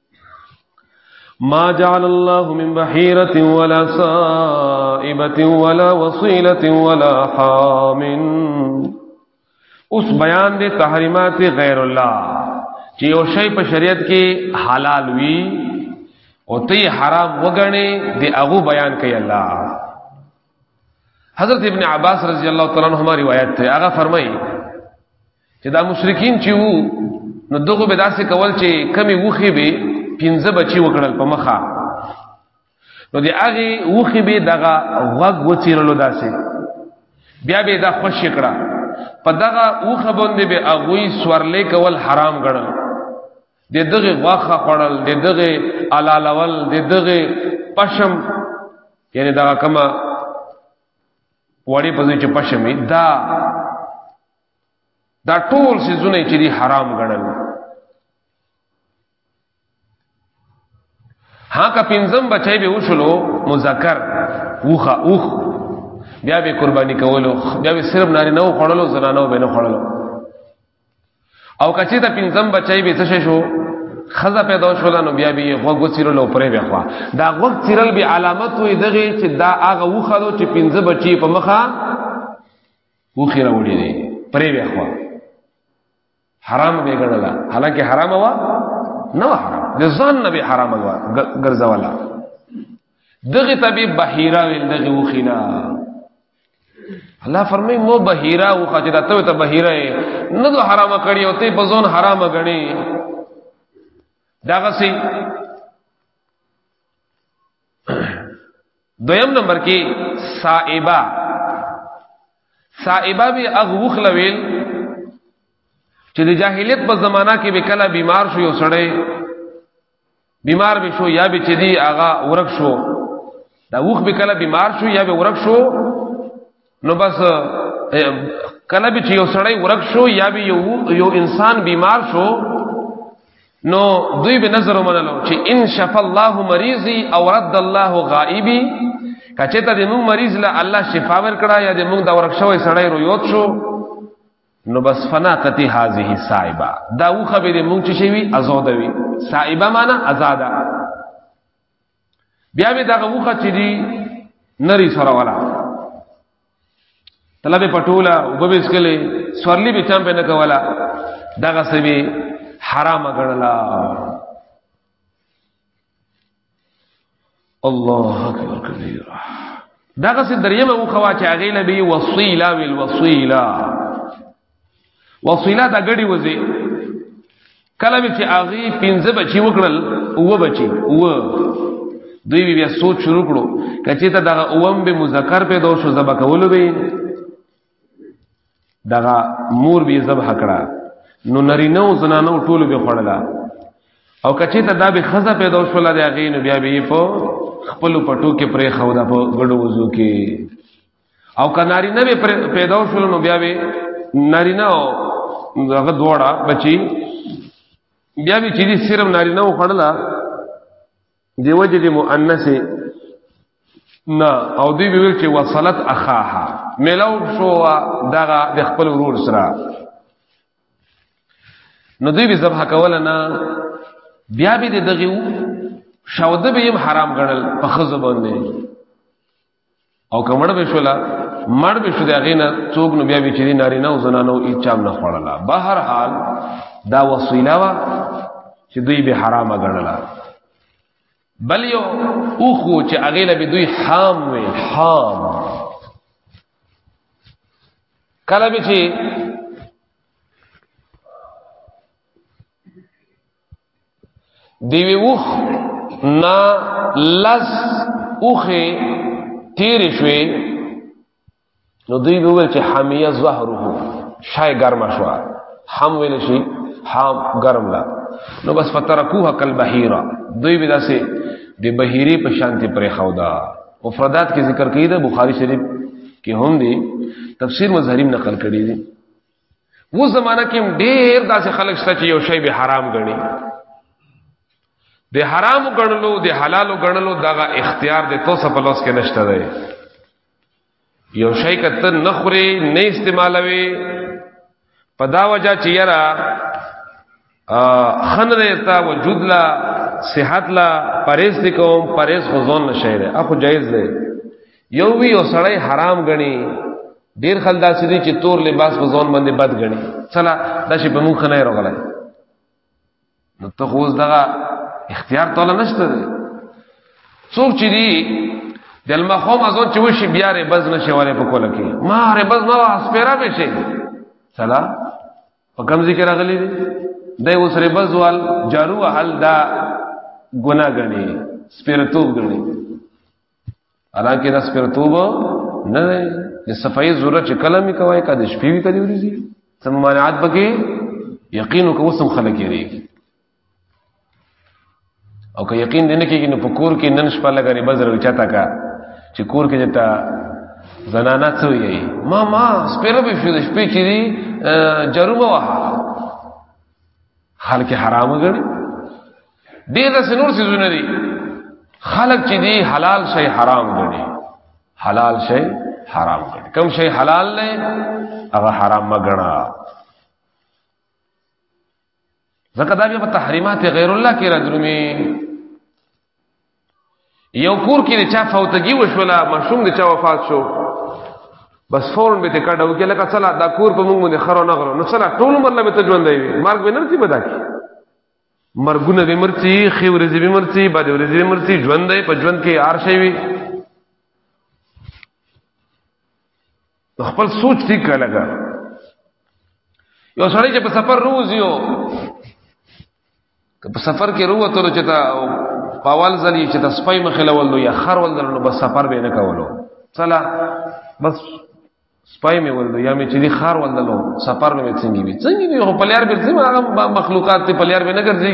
ما جعل الله من بحيرة ولا سائبة ولا وصيلة ولا حام اوس بیان دي تحریمات غیر الله چې یو شی په شریعت کې حلال وي او تی حرام وګڼي دی هغه بیان کوي الله حضرت ابن عباس رضی الله تعالی عنہما روایت ته هغه فرمایي چې دا مشرکین چې وو نو دغه به داسې کول چې کمی وخی به پنځه بچي وکړل په مخه نو دی هغه وخی به دغه غوګ وڅیرلو داسې بیا به دا خوش کړه په دغه وخه باندې به اغوی سورلې کول حرام ګڼل د دغه غوخه خړل د دغه علالول د دغه پشم یعنی دا کما وړي په ځای چې پشمې دا دا ټول سيزونه چې دي حرام ګڼل ها کا پنځم بچي به وشلو مذکر وخه اوخ بیا به قرباني کولو بیا به صرف ناري نه خړلو زنانو به نه خړلو او کچې ته پنځم بچي به څه شو خزه پیدا شول نو بیا به غوګو چیرلو پرې بیا خوا دا غوګ چیرل به علامت وي دغه چې دا هغه وخه دو چې پنځه بچي په مخه وخی راوړي دي پرې وخوا حرام به ګڼل حالانکه حرام وا نه و حرام د ځان نه به حرام وا ګرځولا دغه تبي بحیرا ویل دغه وخینا الله فرمای مو بحیرا او خاطر ته ته بحیرا نه دو حرام کړی او ته په ځون حرام غنی داغه سي دویم نمبر کې صائبه صائبه به اغوخ لویل چې د جاهلیت په زمانہ کې به کله بیمار شو یو سړی بیمار به شو یا به چې دی هغه ورک شو دا وخ به کله بیمار شو یا به ورک شو نو بس کله به چې یو سړی ورک شو یا به یو یو انسان بیمار شو نو دوی به نظر ومنلو چې ان شف الله مریضي او رد الله غائبي کچه ته د موږ مریض له الله شفا ورکړه یا د موږ د ورک شوی سړی رویوت شو نو بس فنا قتی هذه صایبه دا و خبرې موږ چې شوی آزاد وي صایبه معنی آزاده بیا به دغه وخه چې دی نری سره ولا طلب پټولا وبویس کله سورلی به چم په نه کولا دغه سوي حرام غړلا الله اکبر کبیر دغه سي دریمه وخوا چې هغه لبي وصیلا ویل وصیلا وصله دا غړي وځي کله چې اغي پنځه بچي وکړل او بچي او دوی بیا سوچ شروع کړو کچې ته دغه اوم به مذکر په دوه شو زبا کولو به دغه مور به ذبح کړه نو نرینه او زنانه ټول به خړلا او کچې ته دا به خزه په دوه شو لري اغي نو بیا به په خپل پټو کې پرې خو دا په ګډو وضو کې او کناری نه به پیدا شول نو بیا به نارینه او هغه دوړه بچي بیا به چې دې صرف نارینه و خړلا دیو جدي مؤنث نه او دی ویل چې وصلت اخاها ملاو شو دغه د خپل ورور سره نو دوی به ذبح کول نه بیا به دغه شاوده به هم حرام ګڼل په خزه باندې او کمړ به شولا مړ به شو دغه نه څوک نو بیا به چې نارینه او زنانو یې چام نه خړلا به هر حال دا وسیله وا چې دوی به حرامه ګڼلا بل یو او خو چې هغه له دوی حام وي حام کله به چې دیوی اوخ نا لس اوخه تیر شوی نو دوی به ویل چې حمیه زهره شای ګرم شو هم ویل شي هم ګرم لا نو بس فترکوها کل بحیرا دوی به داسې د بحیری په شانتی پرې خودا مفردات کې ذکر کړی دا بخاری شریف کې هم دی تفسیر مظهریم نقل کړی دی و زمانہ کې ډېر داسې خلک شته چې یو شی به حرام ګڼي د حرام ګڼلو د حلال ګڼلو دغه اختیار د تو سره په لاس کې نشته دی یو شی کته نه خوري نه استعمالوي په دا وجہ چې یاره خن رہتا وجود لا صحت لا پریز دی کوم پریز خو ځون نشي دی اخو جایز دی یو وی او سړی حرام غني ډیر خل داسې دي چې تور لباس په ځون باندې بد غني چلا دا شی په مونږ نه راغلی نو ته خو دغه اختیار ته نشته دی څوک چې دی د المخوم ازون چې وشي بیا رې بز نشي ولې په کوله کې ما رې بز نه سپیرا به شي چلا په کوم ذکر راغلی دی د اوس ربز وال جارو حل دا ګناه غني سپیرتوب غني حالانکه دا سپیرتوب نه دی د صفای ضرورت چې کلمې کوي کا د شپې وی کړي ورزي سم مانعات بګي یقین کو سم خلک یریږي او که یقین دې نه کېږي نو په کور کې نن شپه لږه ربه زر وچاته کا چې کور کې دتا زنانا څه وي ما ما سپیره به شو د شپې چې دی جرومه وه خلک حرام ګړي ډېر د سنور سيزونه دي خلک چې دی حلال شي حرام ګړي حلال شي حرام ګړي کوم شي حلال نه هغه حرام ما ګڼا ځکه دا بیا په تحریمات غیر الله کې راځرمي یو کور کې چا فوتګي وشولا مشوم د چا وفات شو بس فورن به ته کډو کې لکه صلا دا کور په موږ باندې خرو نه غرو نو صلا ټول عمر له ته ژوند دی مرګ به نرتي بدا کی مرګونه به مرتي خيورې زی به مرتي بد ورې زی مرتي ژوند دی په ژوند کې هر شي وي ته خپل سوچ ټیک کړه لګا یو سړی چې په سفر روزي او که په سفر کې روته نو چې تا پاول ځلی چې تا سپای مخې لول نو یا خر ول درنو بس سفر به نه کولو صلا بس سپای مې ول یا مې چې دی خر ول دلو سفر مې څنګه وی څنګه وی هو پلیار به ځم هغه مخلوقات ته پلیار به نه ګرځي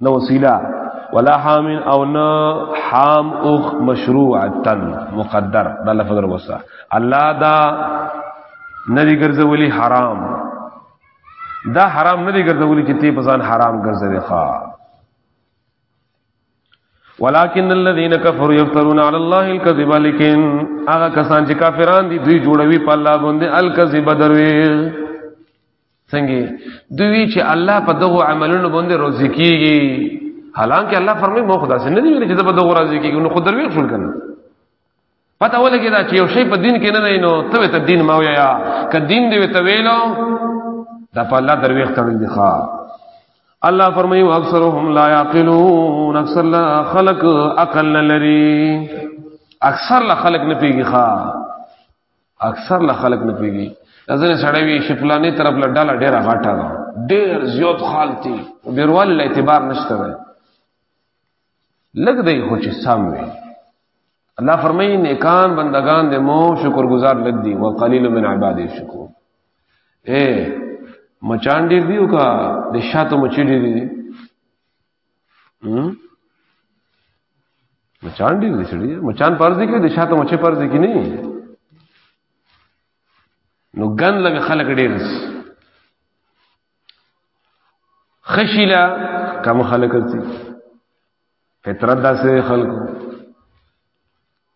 نه وسیله ولا حام او نه حام او مشروعتا مقدر دا لفظ وروسه الله دا ندی ګرځولی حرام دا حرام ندی ګرځولی چې تی په ځان حرام ګرځوي ښا ولكن الذين كفروا يفترون على الله الكذب لكن هغه کسان چې کافران دي دوی جوړوي په الله باندې الکذب دروي څنګه دوی چې الله په دغه عملونو باندې روزي کیږي حالانکه الله فرمایي مو خدا سره نه دی ویل چې په دغه راضي کیږي نو خدای ویل شول کنه پته ولګی دا چې یو شی په دین کې نه دی نو ته ته دین ما ویا ک دین دی ته ویلو دا په الله درویخ تړل دي ښا الله فرمایي اکثرهم لا یعقلون اکثر لا خلق عقل لري اکثر لا خلق نه پیږي ښا اکثر له خلک نه پیږي ځنه سړی وي چې فلانه طرف له ډاله ډیره غاټه ده ډیر زیات خالتي بیروال له اعتبار نشته ده لګ دی خو چې سم وي الله فرمایي نیکان بندگان دې مو شکر گزار لګ دی وقلیل من عباد شکر اے مچان ډیر دی او کا د شاتو مچی ډیر دی مچان ډیر دي سړي مچان پرځي کې د شاته مچې پرځي کې نه نو ګن لګ خلک ډیر خشیلا کم خلک دي فطرت داسې خلکو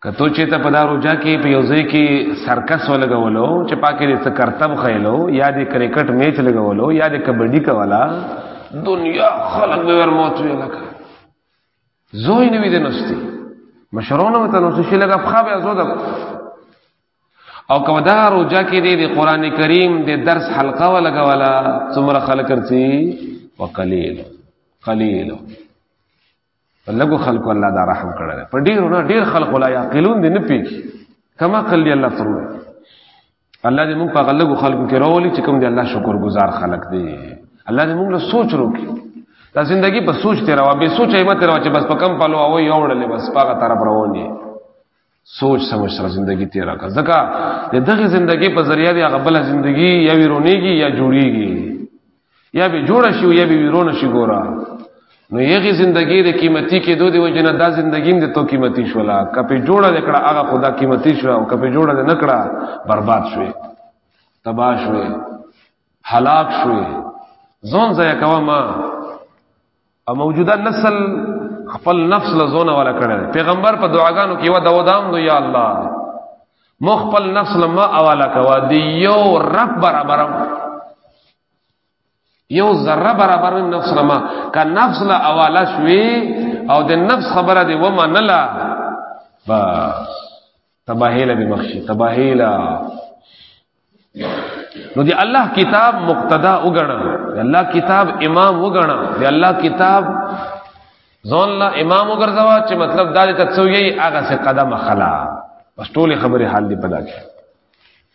کتو چې ته په دا روجا کې په یو ځای کې سرکس ولګولو چې پاکې دې څه کرتب خېلو یا دې کرکټ میچ لګولو یا دې کبډي کولا دنیا خلق به ور موت وی لکه زوی نه ویده نستی مشرونه وته نو څه لګه خو به زو او کوم دا روجا کې دې قرآن کریم دې درس حلقه ولګولا څومره خلک ورڅی وقلیل قلیل, قلیل. په لګو خلکو الله دا رحم کړل په ډیرو نه ډیر خلکو لا یعقلون دي نه پیږي کما قلی الله فرو الله دې موږ په غلګو خلکو کې راولي چې کوم دې الله شکر گزار خلک دي الله دې موږ له سوچ روکي دا زندگی په سوچ تیرا وا به سوچ ایمه تیرا چې بس په کم پلو او یوړلې بس پاګه طرف رواني سوچ سمجھ سره زندگی تیرا کا زکا د دغه زندگی په ذریعہ دی هغه بل زندگی یا ویرونیږي یا جوړیږي یا به جوړ شي یا به ویرونه شي ګورا نو یغه زندگی د قیمتي کې دوی وجنه دا زندگی د تو قیمتي شولا کپه جوړه نکړه هغه خدا قیمتي شو او کپه جوړه نکړه برباد شوې تباہ شوې هلاک شوې ځون ځای کوما او موجوده نسل خپل نفس لزونه ولا کړل پیغمبر په دعاګانو کې و دا ودام دو یا الله مخ خپل نفس لما اوالا کوا دی یو رب برابر یو ذره برابر نفس لما کا نفس لا اوالا شوی او د نفس خبره دی و ما نلا بس تباهیله به بخشي تباهیله نو دی الله کتاب مقتدا وګڼه دی الله کتاب امام وګڼه دی الله کتاب ځان لا امام وګرځوا چې مطلب دا ته څو یې هغه څه قدم خلا بس ټول خبره حال دی پدا کې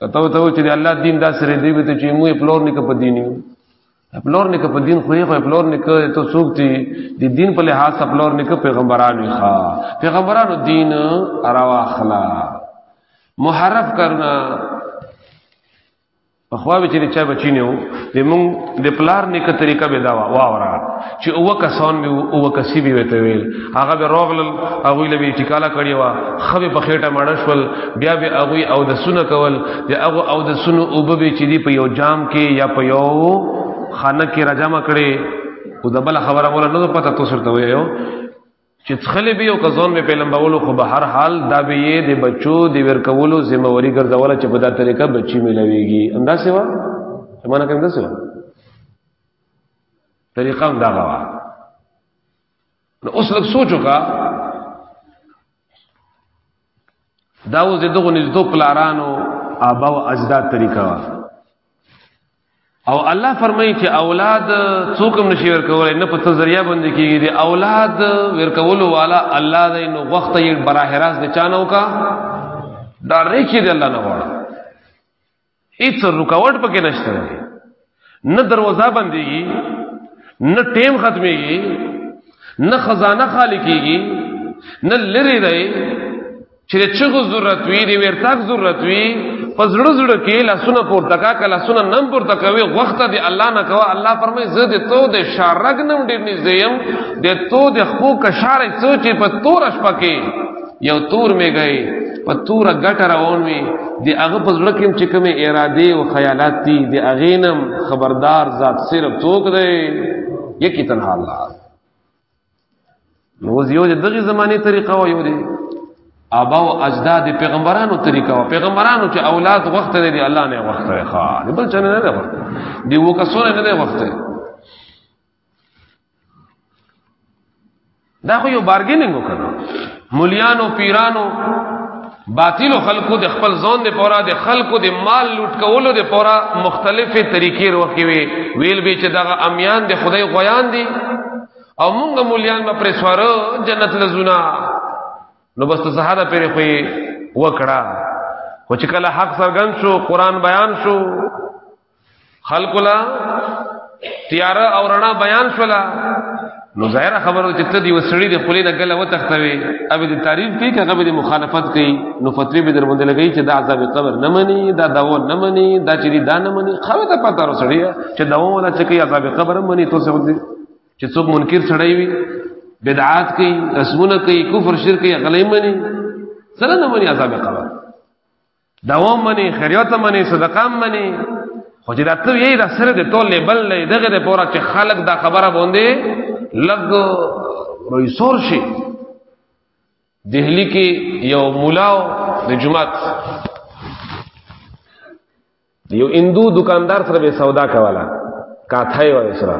کته ته چې الله دین دا سره دی به چې موږ پلور نه کپ دیني پلور نه کپ دین خو یې خو پلور نه کوي ته څوک دی د دین په لحاظ پلور نه کپ پیغمبرانو ښا پیغمبرانو دین اروا اخلا محرف کرنا په خوا به چې چا بچی نه و د مونږ د پلار نیکه طریقه به دا واورا چې او کسان به او کسي به وته ویل هغه به روغل هغه لوي ټیکاله کړی وا خو په خېټه مړ شول بیا به هغه او د سونه کول یا هغه او د سونه او به چې دی په یو جام کې یا په یو خانه کې راجمع کړي او د بل خبره مولا نه پته تو سره وي یو چې څخلې به او کزون به په لمبولو خو به هر حال دا به یې د بچو د ورکولو ذمہ واری ګرځول چې په دا طریقه بچی ملويږي انداسه وا معنی کوم دا څه طریقه هم دغه وه نو اوس لږ سوچ وکړه دا اوس د دغو نږدو پلارانو آبا او اجداد طریقه وه او الله فرمایي چې اولاد څوک هم نشي ورکولای نه په څه ذریعہ باندې کیږي د اولاد ورکولو والا الله دې نو وخت یې براه راست د چانو کا دا ریکي دې الله نه وړه هیڅ رکاوټ پکې نشته دی نه دروازه بنديږي نه ټیم ختميږي نه خزانه خالی کیږي نه لری دی چې چغو ضرورت وي دی ورتاک ضرورت وي پزړو زړه کې لاسونه پورته کا کله سونه نم پورته کوي وخت دی الله نه کوا الله فرمای زه دې تو دې شارګ نم ډیر نږدې يم دې تو دې خو کا شارې سوچې په تور شپه کې یو تور می گئی په تور غټ روان وی دی هغه په زړه کې چې کومه اراده او خیالات دي دی اغینم خبردار ذات صرف توک دی یکی تنها الله نو یو دغه زمانه طریقه و یو دی ابا او اجداد پیغمبرانو طریقه و پیغمبرانو چې اولاد وخت نه دی الله نه وخت دی ښا بل چنه نه دی وخت دی وکسونه نه دی وخت دی دا خو یو بارګیننګ وکړو مليانو پیرانو باطل خلقو د خپل ځون د پورا د خلقو د مال لوټ کولو د پورا مختلفې طریقې وروکې وی ویل به چې دغه امیان د خدای غویان دي او مونږ مليان به پرې سوارو جنت لزونا نو بس ته سهاده پرې خوې وکړه خو چې کله حق سرګن شو قران بیان شو خلق لا تیار او رڼا بیان شولا نو ظاهر خبرو چې ته دی وسړی د خلی نه غل وتختوي ابي د تعریف کوي کغه به مخالفت کوي نو فتوی به در باندې لګي چې دا عذاب قبر نه مني دا داو نه مني دا چې دا نه مني خو ته پته رسړی چې داو ولا چې کوي عذاب قبر مني تو څه ودی چې څوک منکر سړی وي بدعات کوي رسمونه کوي کفر شرک کوي غلې مني سره نه مني عذاب قبر دوام منی خیریت منی صدقه منی خو چې دا ته یې دا سره د ټول لیبل نه دغه د پوره چې خلق دا خبره باندې لګ رویسور شي دهلی کې یو مولا د جمعات یو اندو دکاندار سره به سودا کوله کاثای و اسرا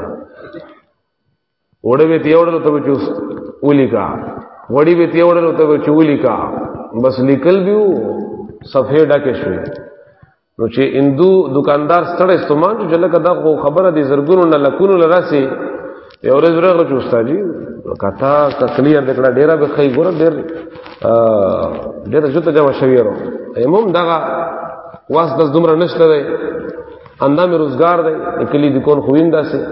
وړې به تیوړل ته چوس ولیکا وړې به تیوړل ته چولیکا بس لیکل دیو صفه ډکه شوې نو چې اندو دکاندار ستړی استعمال چې لکه دا خو خبره دي زرګونو نه لکونو لراسي یو ورځ ورغه چې استاد جی کاتا ککلی اند کړه ډیره به خی ګور ډیر ډیر جوته جمع شوی ورو ایمم دا واس د دومره نشته دی اندامه روزګار دی کلی د کون خویندا سي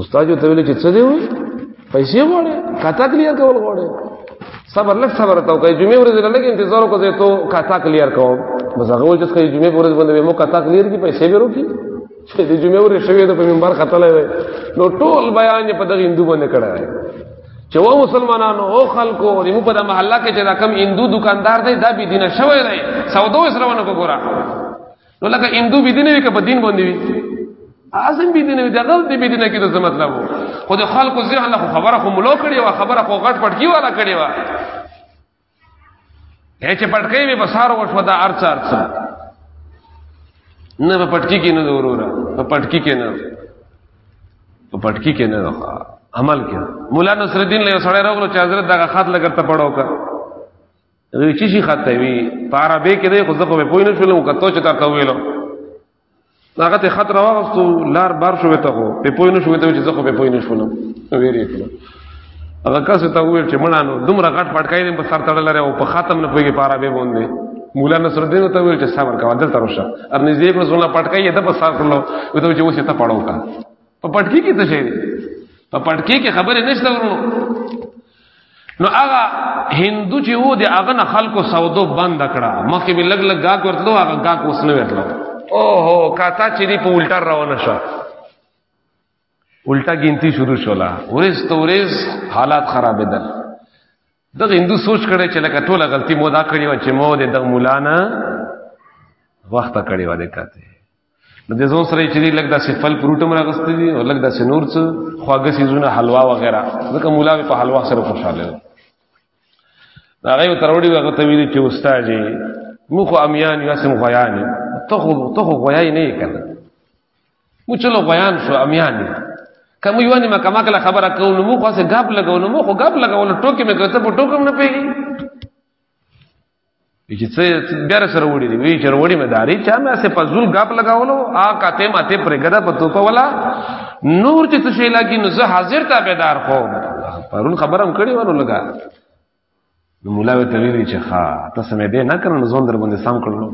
استاد ته ویل چې څه دی وي پیسې غواړي کاتا کلیر کول غواړي صبر لږ صبر تاو کوي جمعې ورځ لږ انتظار وکړي ته کاتا کلیر کوم بس هغه ول چې کوي جمعې ورځ باندې مو کاتا کلیر کی پیسې به روکي چې د جمعې ورځ شوی ته په منبر خطلې وي نو ټول بیان په دغه هندو باندې کړه چې و مسلمانانو او خلکو د مو په د محله کې چې دا کم هندو دکاندار دی دا بي دینه شوی دی سودو سره ونه وګوره نو لکه هندو بي دینه وي که په دین باندې وي اعظم بي دینه وي دغه دې بي دینه کې د زمت لا وو خو د خلکو ذهن له خبره خو ملو کړی و خبره خو غټ پټ کی والا کړی و هي چې پټ کوي به سارو وشو دا ارڅ ارڅ نه په پټکی کې نه وروره په پټکی کې نه په پټکی کې نه عمل کې مولا نصر الدین له سړی راغلو چې حضرت دغه خط لګرته پړو کړ دوی چی شي خطه وی په عربی کې دی خو زه خو به پوه نه شولم او کته چې تا ته ویلو هغه ته خطر واغستو لار بار شو ته خو په پوه نه شو ته چې زه خو به پوه نه شولم ویری کړو هغه کس ته ویل چې مړه نو دومره غټ پټکای دې په سر تړل لري او په خاتم نه پويږي پاره به باندې مولا نصر الدین ته ویل چې صبر کا دلته روشه ار نږدې کړو زونه پټکای دې په سر کړلو او ته چې اوس ته پړو کا په پټکی کې څه شي په پټکی کې خبره نشته ورونو نو هغه هندو چې وو د هغه نه خلکو سودو بند کړه مخکې به لګ لګ غاګ ورتلو هغه غاګ اوس نه ورتلو او هو کاتا چې دی په الټا روانه شو الټا ګینتی شروع شولا ورس تو ورس حالات خراب دل دغه هندو سوچ کړي چې لکه ټوله غلطي مو دا کړی و چې مو د دغه مولانا وخت کړی و دې کاته نو د زو سره چې لګ داسې فل پروټم راغستې دي او لګ داسې نور څه خواږه سيزونه حلوا وغیرہ ځکه مولا په حلوا سره خوشاله دی هغه تر وړي هغه ته ویلي چې استاد جی مو خو امیان یو سم غیان ته خو ته خو غیان نه کړه مو چلو غیان شو امیان کوم یو نه مکه مکه خبره کو نو مو خو سه غاب لګو نو مو خو غاب لګو ټوکې مې کوي ته په ټوکم نه پیږي چې څه بیا سره وړي دی وی چر وړي مې داري چا مې اسه پزول غاپ لگاولو آ کاته ماته پر غدا په توپه ولا نور چې تشه لګي نو زه حاضر تا بیدار خو پرون خبرم کړی ونه لگا نو مولا وی ته وی چې ښا تاسو مې دې نه کړن زون در باندې سم کړلو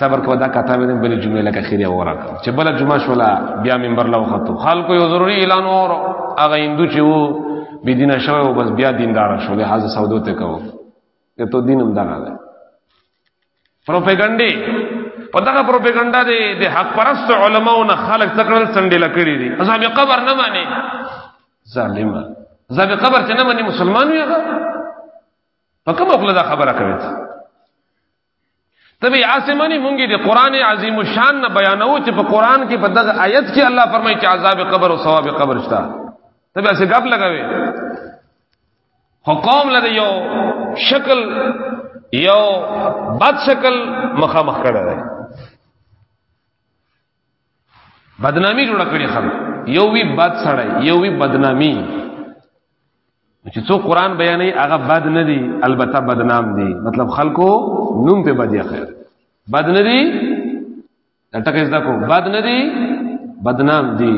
صبر کو دا کاته مې بل جمعه لکه خیره وره چې بل جمعه شولا بیا منبر لا وختو خلکو یو ضروری اعلان اور هغه هندو چې وو بی دینه شوی او بس بیا دیندار شو له حاضر سودو ته کو ته تو دینم دا نه پروپاګاندا په دغه پروپاګاندا دی د حق پرست علماو نه خلک تکړل سندې لکړي دي اصحاب قبر نه مانی ظالم ځاب قبر چې نه مانی مسلمان وي هغه په کومه خپل دا خبره کوي تبي عاصمني مونږ دي قران عظیم الشان نه بیانو چې په قران کې په دغه آیت کې الله فرمایي چې عذاب قبر او ثواب قبر شته تبي اسه غب لګاوي حکم لري یو شکل یو بد شکل مخامخ کړه بدنامی جوړ کړی خلک یو وی بد سړی یو وی بدنامی چې څو قران بیانې هغه بد نه دی البته بدنام دی مطلب خلکو نوم په بدی خیر بد نه دی ټکه زده کو بد نه دی بدنام دی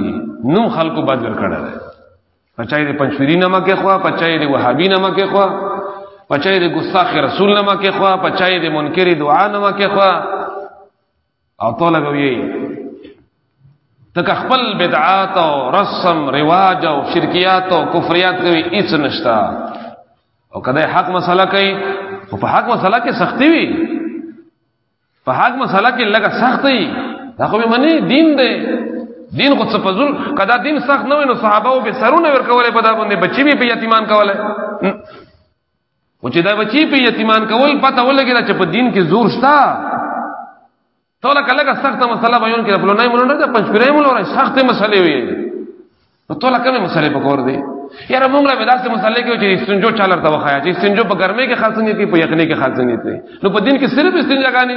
نوم خلکو بد ور کړه دی پچای دی پنځوري نامه کې خو پچای دی وهابي نامه کې خو پچای دی ګستاخ رسول نامه کې خو پچای دی منکر دعا نامه کې خو او ته لګوي تک خپل بدعات او رسم رواج او شرکیات او کفریات کوي هیڅ نشتا او کله حق مسله کوي خو په حق مسله کې سختی وي په حق مسله کې لګه سختی دا خو به منی دین دی دین خو څه پزول کدا دین سخت نه وي نو صحابه او به سرونه ور کوله په دا باندې بچی به یتیمان کوله او چې دا بچی په یتیمان کول پته ولګی چې په دین کې زور شته ټول کله کا سخت مسله بیان کړه په لونای مونږ نه پنځ پیرې مونږ راځي سخت مسله وي نو ټول کومه مسله په کور دی یار مونږ له داسې مسله کې چې استنجو چالر ته وخایا چې استنجو په ګرمه کې خاص نه دي په یخنه کې خاص نه دي نو په دین کې صرف استنجا غانې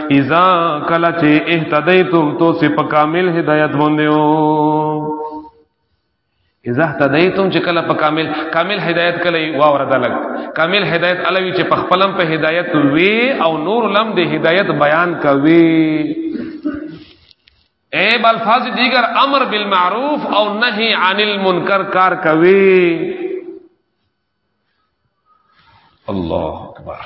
اذا کلا چې اهتدیتم تو سه په کامل هدایت باندې او اذا اهتدیتم چې کلا په کامل کامل هدایت کله واور دلګ کامل هدایت الوی چې په خپلم په هدایت وی او نور لم د هدایت بیان کوي اے بالفاظ دیگر امر بالمعروف او نهی عن المنکر کار کوي الله اکبر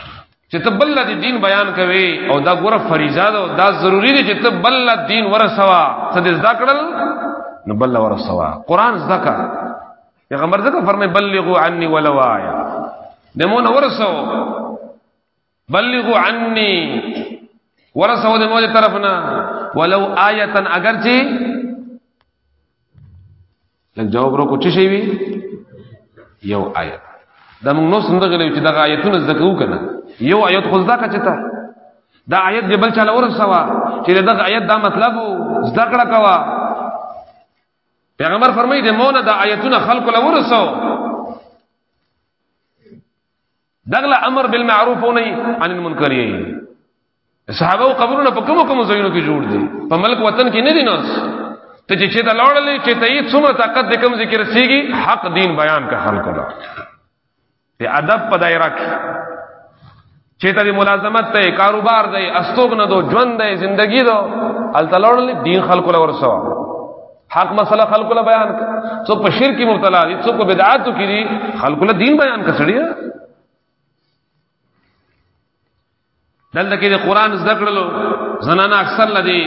چې ته بل د دین بیان کوي او دا ګوره فریضه ده دا ضروری دی چې ته بل د دین ورسوا څه دې زده کړل نو بل ورسوا قران زده کا پیغمبر زکه فرمای بلغوا عني ولو آیا دمون ورسو بلغوا عني ورسو د موږ طرفنا ولو آیه اگر چی لږ جواب ورکو چی شي وي یو آیت دا موږ نو څنګه غلې چې دا آیتونه زده کوو کنه یو آیت خو زده کچته دا آیت به بل چاله ورسوا چې دا آیت دا مطلب زده کړه کوا پیغمبر فرمایي د مونږ دا آیتونه خلق له ورسو دغلا امر بالمعروف نه عن المنکر یې صحابه قبرونه په کوم کوم ځایونو کې جوړ دي په ملک وطن کې نه دي ناس ته چې چې دا لړلې چې ته یې څومره طاقت د کوم ذکر سیږي حق دین بیان کا خلق دا ته ادب په دایره کې چې ته ملازمت ته کاروبار دی استوګ نه دو ژوند دی زندگی دو ال تلړلې دین خلق له ورسوا حق مسله خلق له بیان کا سو په شرک مبتلا دي سو په بدعات کې دي خلق له دین بیان کا سړیا دلته کې د قران زده کړلو زنانه اکثر لدی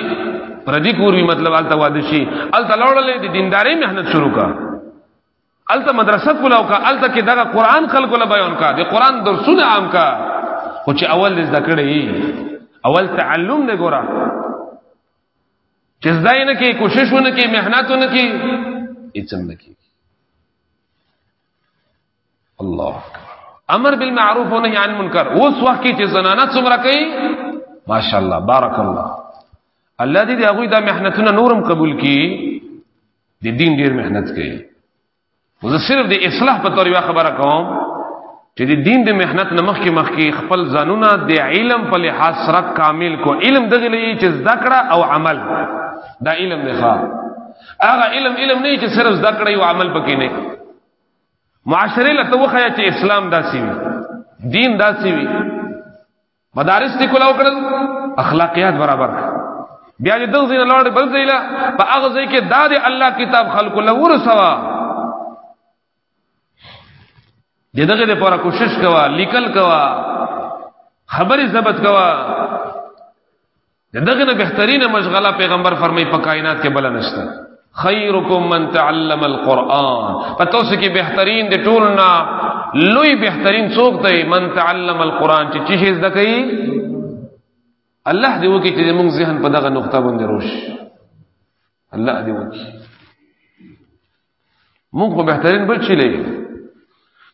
پر دې کوری مطلب الته واده شي الته لوړلې د دینداري مهنت شروع کا الته مدرسه کولاو کا الته کې دغه قران خلکو له بیان کا د قران درسونه عام کا خو چې اول زده کړې اول تعلم نه ګوره چې ځای نه کې کوشش نه کې مهنت نه کې هیڅ نه کې الله امر بالمعروف و نهی عن المنکر اوس وخت کې چې زنانه څومره کوي ماشاءالله بارک الله الله دې هغه د مهنتونو نورم قبول کړي د دین ډیر مهنت کوي زه صرف د اصلاح په تور یو خبره کوم چې د دین د مهنت نه مخکې مخکې خپل ځانونه د علم په لحاظ سره کامل کو علم دغه لې چې زده کړه او عمل دا علم دی ښا هغه علم علم نه چې صرف زده کړه او عمل پکې نه معاشره له توخه چې اسلام داسي وي دین داسي وي مدارس دې کولاو کړل اخلاقیات برابر بیا دې دغه ځای لوړ بل ځای لا په هغه ځای کې دا دې الله کتاب خلق له ورسوا دې دغه لپاره کوشش کوا لیکل کوا خبرې ضبط کوا د دغه نه بهترینه مشغله پیغمبر فرمای په کائنات کې بل نشته خیرکم من تعلم القرآن پتو سکی بهترین د ټولنا لوی بهترین څوک دی من تعلم القرآن چې چی شي زده کوي الله دې وکي چې موږ ذهن په دغه نقطه باندې روش الله دې وکي موږ خو بهترین بل چي لې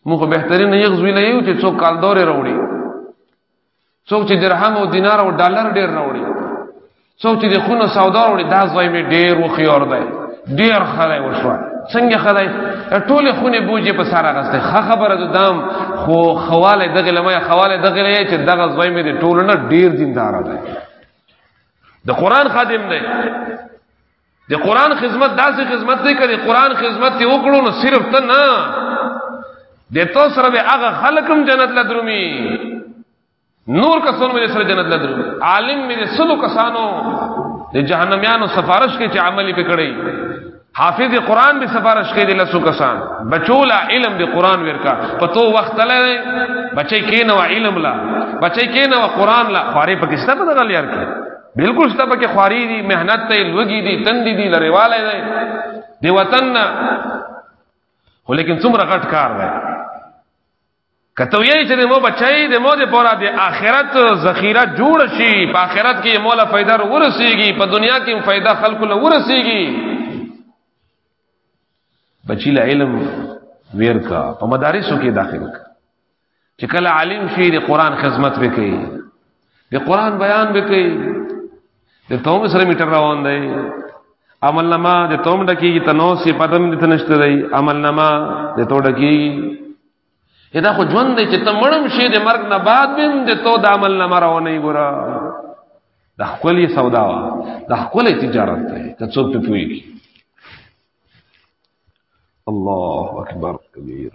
موږ خو بهترین یغزوی لې چې څوک کال دورې وروړي څوک چې درهم او دینار او ډالر ډیر راوړي څوک چې د خونو سودا وړي دا ځای می ډیر وخیور دی ډیر خره وشو څنګه خدای ټول خونه بوجي په سارا غسته خه خبره د دام خو خواله دغه لمه خواله دغه لې چې دغه ځای می ټول نه ډیر دیندار دی د قران خادم دی د قران خدمت داسې خدمت دی کړي قران خدمت ته وکړو نو صرف ته نه د تو سره به هغه خلکم جنت لا درومي نور کسان مې سره جنت لا درومي عالم مې سلو کسانو د جهنميانو سفارش کې چې عملي پکړي حافظ قرآن به سفارش کې دي لسو کسان بچولا علم دی قرآن ورکا پتو وخت لای بچي کینو علم لا بچي کینو قرآن لا خارې پاکستان بدل یار کې بالکل ستاسو کې خواري دي مهنت ته لوګي دي تندې دي لريواله دي دی وطن نه خو لیکن څومره غټ کار دی کته یې چې مو بچای د مو د پورا د آخرت ذخیره جوړ شي په آخرت کې مولا فائدہ ورسیږي په دنیا کې فائدہ خلکو له ورسیږي بچی له علم ویر کا په مدارسو کې داخل کا چې کله عالم شي د قران خدمت وکړي د قران بیان وکړي د توم سره میټر روان دی عمل نما د توم ډکیږي تنو سي پدم د تنشته دی عمل نما د تو ډکیږي دا خو ژوند دی چې تمړم شي د مرګ نه بعد بیم د تو د عمل نما روانه ګورا د خپل سودا وا د خپل تجارت ته ته څوک ته پوي الله اکبر کبیر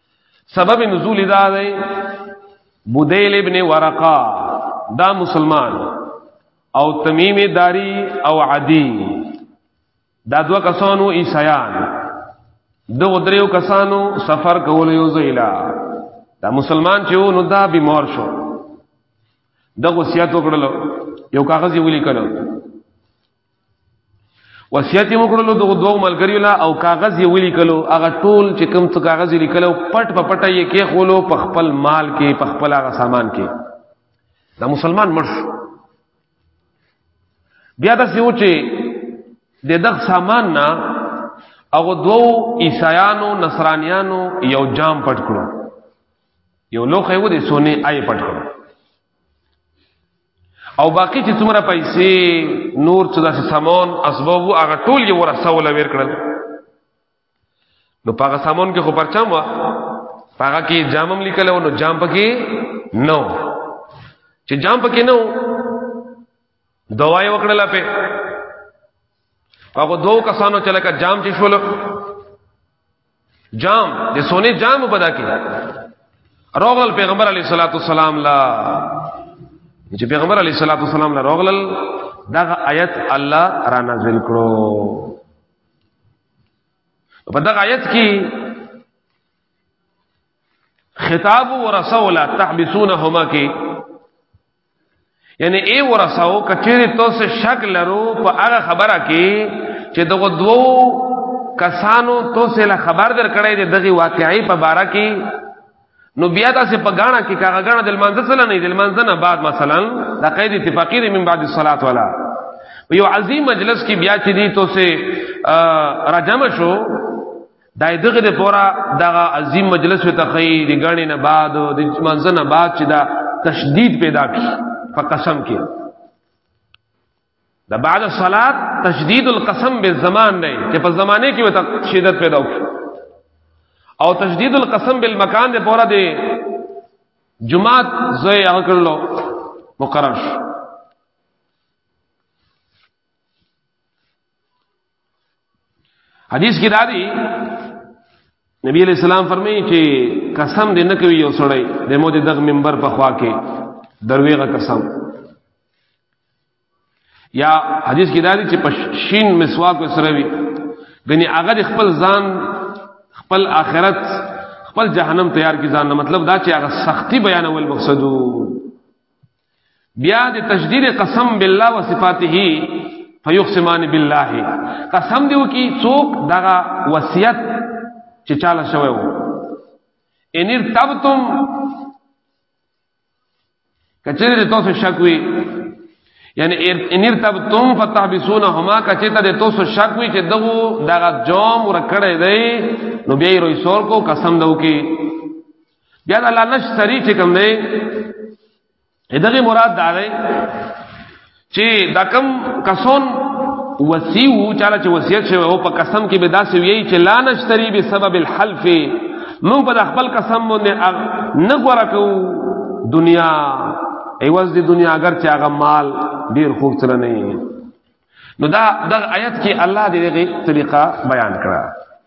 سبب نزول دا دی بدیل ابن ورقا دا مسلمان او تمیم داری او عدی دا دو کسانو عیسیان دو دریو کسانو سفر کولو یو زیلا دا مسلمان چې نو دا بیمار شو دغه سیات وکړلو یو کاغذ یې ولیکلو وصیت یې وکړلو دغه دوه ملګریو لا او کاغذ یې ولیکلو هغه ټول چې کوم څه کاغذ یې لیکلو پټ په پټه یې کې خولو په خپل مال کې په خپل هغه سامان کې دا مسلمان مړ شو بیا دا سیو چې د دغه سامان نه هغه دوه عیسایانو نصرانیانو یو جام پټ کړو یو لوخه و دې سونه آی پټ کړو او باقی چې څومره پیسې نور څه داسې سامان اسباب وو هغه ټول یې ورسول ویر کړل نو پاګه سامان کې خو پرچم وا پاګه کې جامم لیکل نو جام پکې نو چې جام پکې نو دوايي وکړل په هغه دوه کسانو چې لکه جام چې شول جام د سونه جام په دا کې روغل پیغمبر علی صلوات والسلام لا چې پیغمبر علی صلوات والسلام لا روغل دا آیت الله را نازل کړو په دا آیت کې خطاب ورسول تحبسونهما کې یعنی ای ورساو کچېری تاسو شک لرو په هغه خبره کې چې دغه دوو کسانو تاسو له خبر درکړی د دغه واقعي په باره کې نو بیا تاسو په غاڼه کې کاغه غاڼه د منځ سره نه د منځ نه بعد مثلا د قید اتفاقی من بعد الصلاه ولا یو عظیم مجلس کې بیا چې دی تاسو راجم شو دا دغه د پورا دغه عظیم مجلس ته خی د غاڼې نه بعد د منځ نه بعد چې دا تشدید پیدا کی په قسم کې دا بعد الصلات تشدید القسم به زمان نه چې په زمانه کې وته شدت پیدا وکړي او تشدید القسم بالمکان د پورا د جمعات زوی هغه کړلو مقرر شو حدیث کې دا دی نبی علیہ السلام فرمایي چې قسم دې نه کوي یو سړی د مو دې دغه منبر په خوا کې درویغه قسم یا حدیث کې دا دی چې په شین مسواک سره وي غني هغه خپل ځان خپل آخرت خپل جهنم تیار کی ځان مطلب دا چې هغه سختی بیانول مقصدو بیا د تشدید قسم بالله و صفاته فیقسمان بالله قسم دیو کی څوک دغه وصیت چې چاله شوی وو ان ارتبتم کچره تاسو شکوي یعنی ان ارتبتم فتحبسونهما کچته د تاسو شکوي چې دغه دغه جام ورکړې دی نو بیا یې روي سور کو قسم دو کی بیا د الله نش سری چې کوم دی دغه مراد دا دی چې دا کم کسون وسیو چاله چې وصیت شوی او په قسم کې به داسې وی چې لا نشتری به سبب الحلف مونږ په خپل قسم باندې نه غوړه کو دنیا ایواز دی دنیا اگر چې هغه مال ډیر خوب سره نه نو دا د آیت کې الله دې دغه طریقه بیان کړه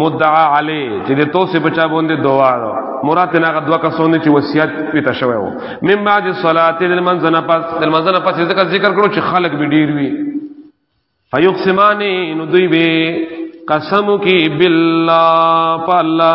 مدعا علی چې د توسه بچا باندې دوا مراد نه غد وکه سونه چې وصیت پیته شوی وو مم بعد صلات المنزنه پس المنزنه پس ذکر ذکر کړو چې خلق به ډیر وي فیقسمان نو دوی به قسم کی بالله پالا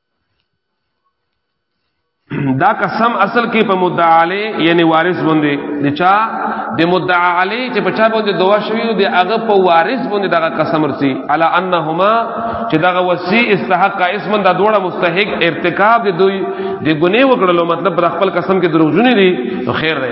دا قسم اصل کې په مدعا علی یعنی وارث باندې د چا د مدعا علی چې په چا باندې دوا شوی دی هغه په وارث باندې دغه قسم ورسي علی انهما چې دغه وسی استحق اسم دا دوړه مستحق ارتکاب دی دوی د ګنې وکړلو مطلب پر خپل قسم کې دروغجنې دي خیر دی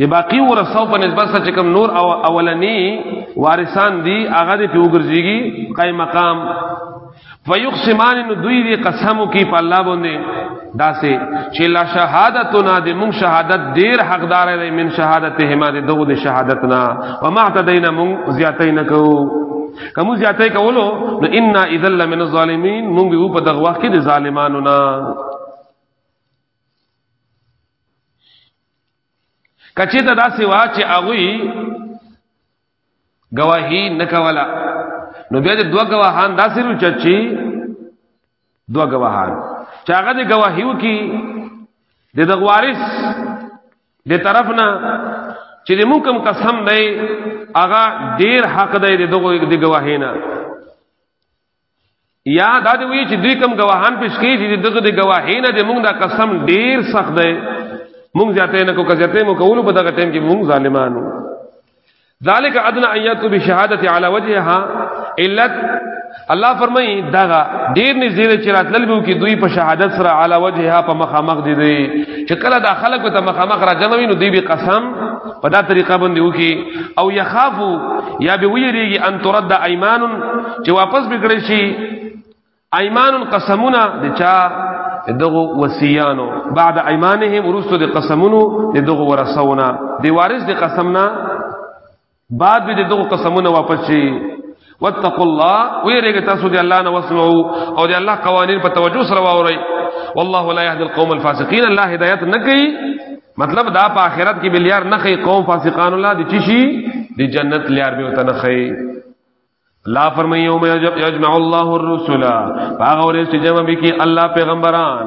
د باقی ورثو په نسبت سره کوم نور او اولنی وارثان دي هغه دې پیوګرځيږي قائم مقام فیقسمان نو دوی دې قسم کوي په الله باندې داسې چې لا شهادتنا دې مون شهادت ډیر حقدار دی من شهادتهما دې دغه دې شهادتنا وما اعتدینا مون زیاتې نه کوو کوم زیاتې کولو نو ان اذا لمن الظالمین مون به په دغه وخت کې د ظالمانو نه کچې ته دا سوا چې هغه گواهی نکولا نو بیا د دوه گواهان داسې رو چچی دوه گواهان چې هغه د گواهیو کې د د وارث د طرف نه چې د مونږ کوم قسم دی هغه ډیر حق دی د دغه د گواهینا یا دا دی وی چې دوی کوم گواهان پیش کړي چې دغه د گواهی نه د موږ دا قسم ډیر سخت دی موږ ځاته نه کو کزته مو کوول په دغه ټیم کې موږ ظالمانو ذالک ادنا ایت بشهادت علی وجهها علت الله فرمای دغه ډیر نږدې چې راتلل به کې دوی په شهادت سره علی وجهها په مخامخ دي چې کله دا خلک ته مخامخ را جمع وینو دوی به قسم په دا طریقه باندې وکي او يخافو یا به ویریږي ان ترد ايمان چې واپس بګړې شي ايمان قسمونه د چا دغه وصیانو بعد ايمانهم ورستو د قسمونو د دغه ورثونه د وارث د قسمنا بعد به دغه قسمونه واپس شي واتقوا الله ويرګ تاسو دی الله نه وسمعو او دی الله قوانین په توجه سره واوري والله لا يهدي القوم الفاسقين الله هدایت نه کوي مطلب دا په آخرت کې بلیار نه کوي قوم فاسقان الله دي چی دی جنت لیار به وته نه کوي لا فرمای یوم یجمع الله الرسل هغه ورځ چې جمع به کې الله پیغمبران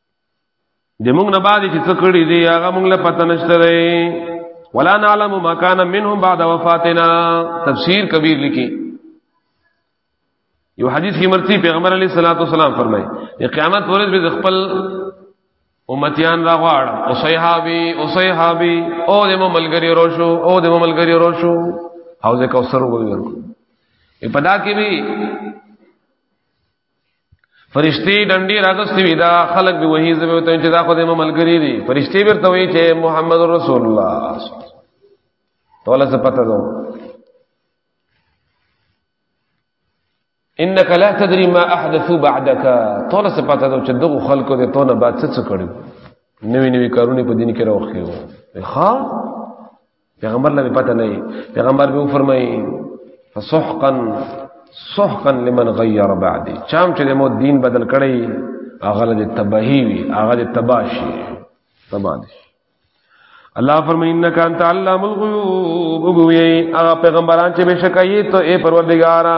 د موږ نه بعد چې څه کړی دی هغه موږ له پته نشته دی ولا نعلم ما كان منهم بعد وفاتنا تفسیر کبیر لیکي یو حدیث کې مرتي پیغمبر علی صلوات و سلام فرمایي د قیامت ورځ به خپل امتیان را غواړ او صحابي او صحابي او د ملګری روشو او د ملګری روشو حوض کوثر وګورئ په دا کې به فرشتي ډنډي راغستې وي دا خلک به وਹੀ زمو ته چې دا خو د ملګری دي فرشتي ورته وي چې محمد رسول الله توله څه پته ده انك لا تدري ما احدثوا بعدك توله څه پته ده چې دغه خلکو دې تونه بعد څه څه کړو نوې نوې کارونه په دین کې راوخیو ښا پیغمبر له پته نه پیغمبر به فرمایي فسحقا سحقا لمن غیر بعدي چام چې مو دین بدل کړی هغه د تباہی وی هغه د تباشی تباہی الله فرمای انک انت علام الغیوب او پیغمبران چې بشکایې ته اے پروردگارا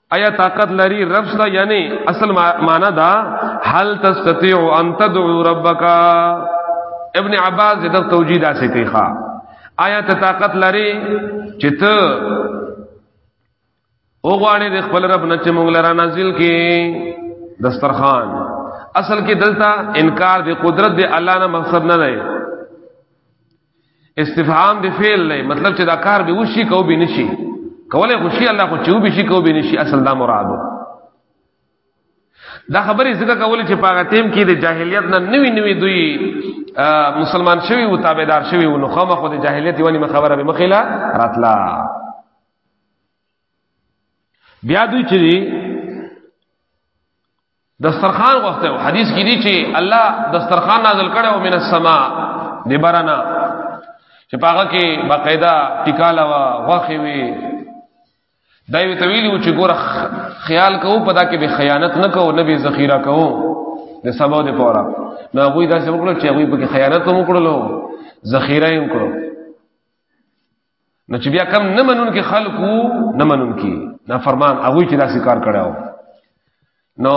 ایا طاقت لري رب سره یعنی اصل معنا دا هل تستطيع ان تدعو ربک ابن عباس دغه توجیه دا سي کوي ښا آیا ته طاقت لري چې ته او غواړي د خپل رب نه چې موږ لرا نازل کې دسترخوان اصل کې دلته انکار د قدرت د الله نه مقصد نه دی استفهام دی فعل نه مطلب چې دا کار به وشي کو به نشي کوله خوشي الله خو چې به شي کو به نشي اصل دا مراد دا خبره ځکه کولې چې پاغه تیم کې د جاهلیت نه نوی نوی دوی مسلمان شوی او تابعدار شوی او نو خامہ خو د جاهلیت یوه نیمه خبره به مخیلا راتلا بیا دوی چې دسترخوان وخت او حدیث کې دي چې الله دسترخوان نازل کړي او من السما دی بارنا چې پاګه کې باقاعده ټیکالا وا واخی وی دا وی طویل او چې ګور خیال کوو پدا کې به خیانت نه کوو نبی ذخیره کوو د سبا د پورا نو غوی دا څه وکړو چې غوی په خیانت هم وکړلو ذخیره هم کړو نو چې بیا کم نه منون کې خلقو نه منون کې نه فرمان هغه چې داسې کار کړو نو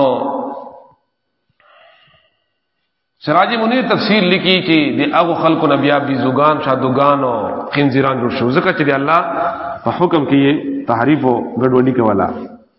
سراج منیر تفسیر لکی چې د هغه خلکو نه بیا بي زوګان شادوګان او خنزیران جوړ شو ځکه چې الله په حکم کې تحریف او ګډوډي کولا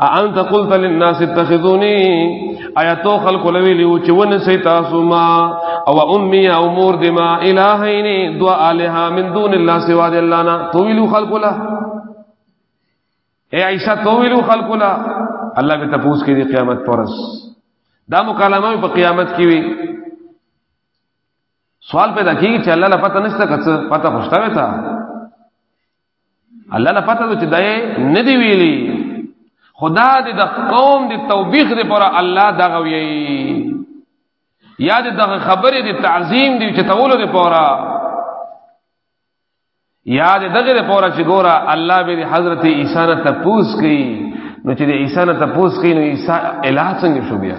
انت قلت للناس اتخذوني آیا تو خلق لوی لیو چې ون سي تاسو ما او امي او مور دې ما الہین دوا الها من دون الله سوا د الله نه تو ویلو خلق لا اے عائشہ تو ویلو خلق لا الله به تفوس کې دی قیامت پرس دا مکالمه په قیامت کې وی سوال پیدا کیږي چې الله لا پته نشته کڅ پته خوشته وتا الله لا پته چې دای نه دی ویلی خدا دې د قوم دې توبېخ دې پر الله دغه وی یا دې دغه خبرې دې تعظیم دې چې تولو دې پورا یا دې دغه دې پورا چې ګورا الله به حضرت عیسی نه تپوس کړي نو چې عیسی نه تپوس کړي نو عیسی الہ څنګه شو بیا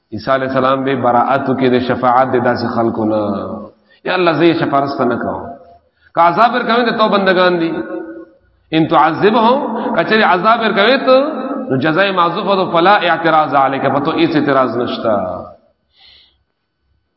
عیسی علی السلام به براءت کې د شفاعت د داسې خلکو نه یا الله زې شفارس نه کاو کا عذاب ور کوي ته تو بندگان دي ان تعذبهم کچري عذاب ور کوي ته نو جزاء معذوف او فلا اعتراض عليك پتو اس اعتراض نشتا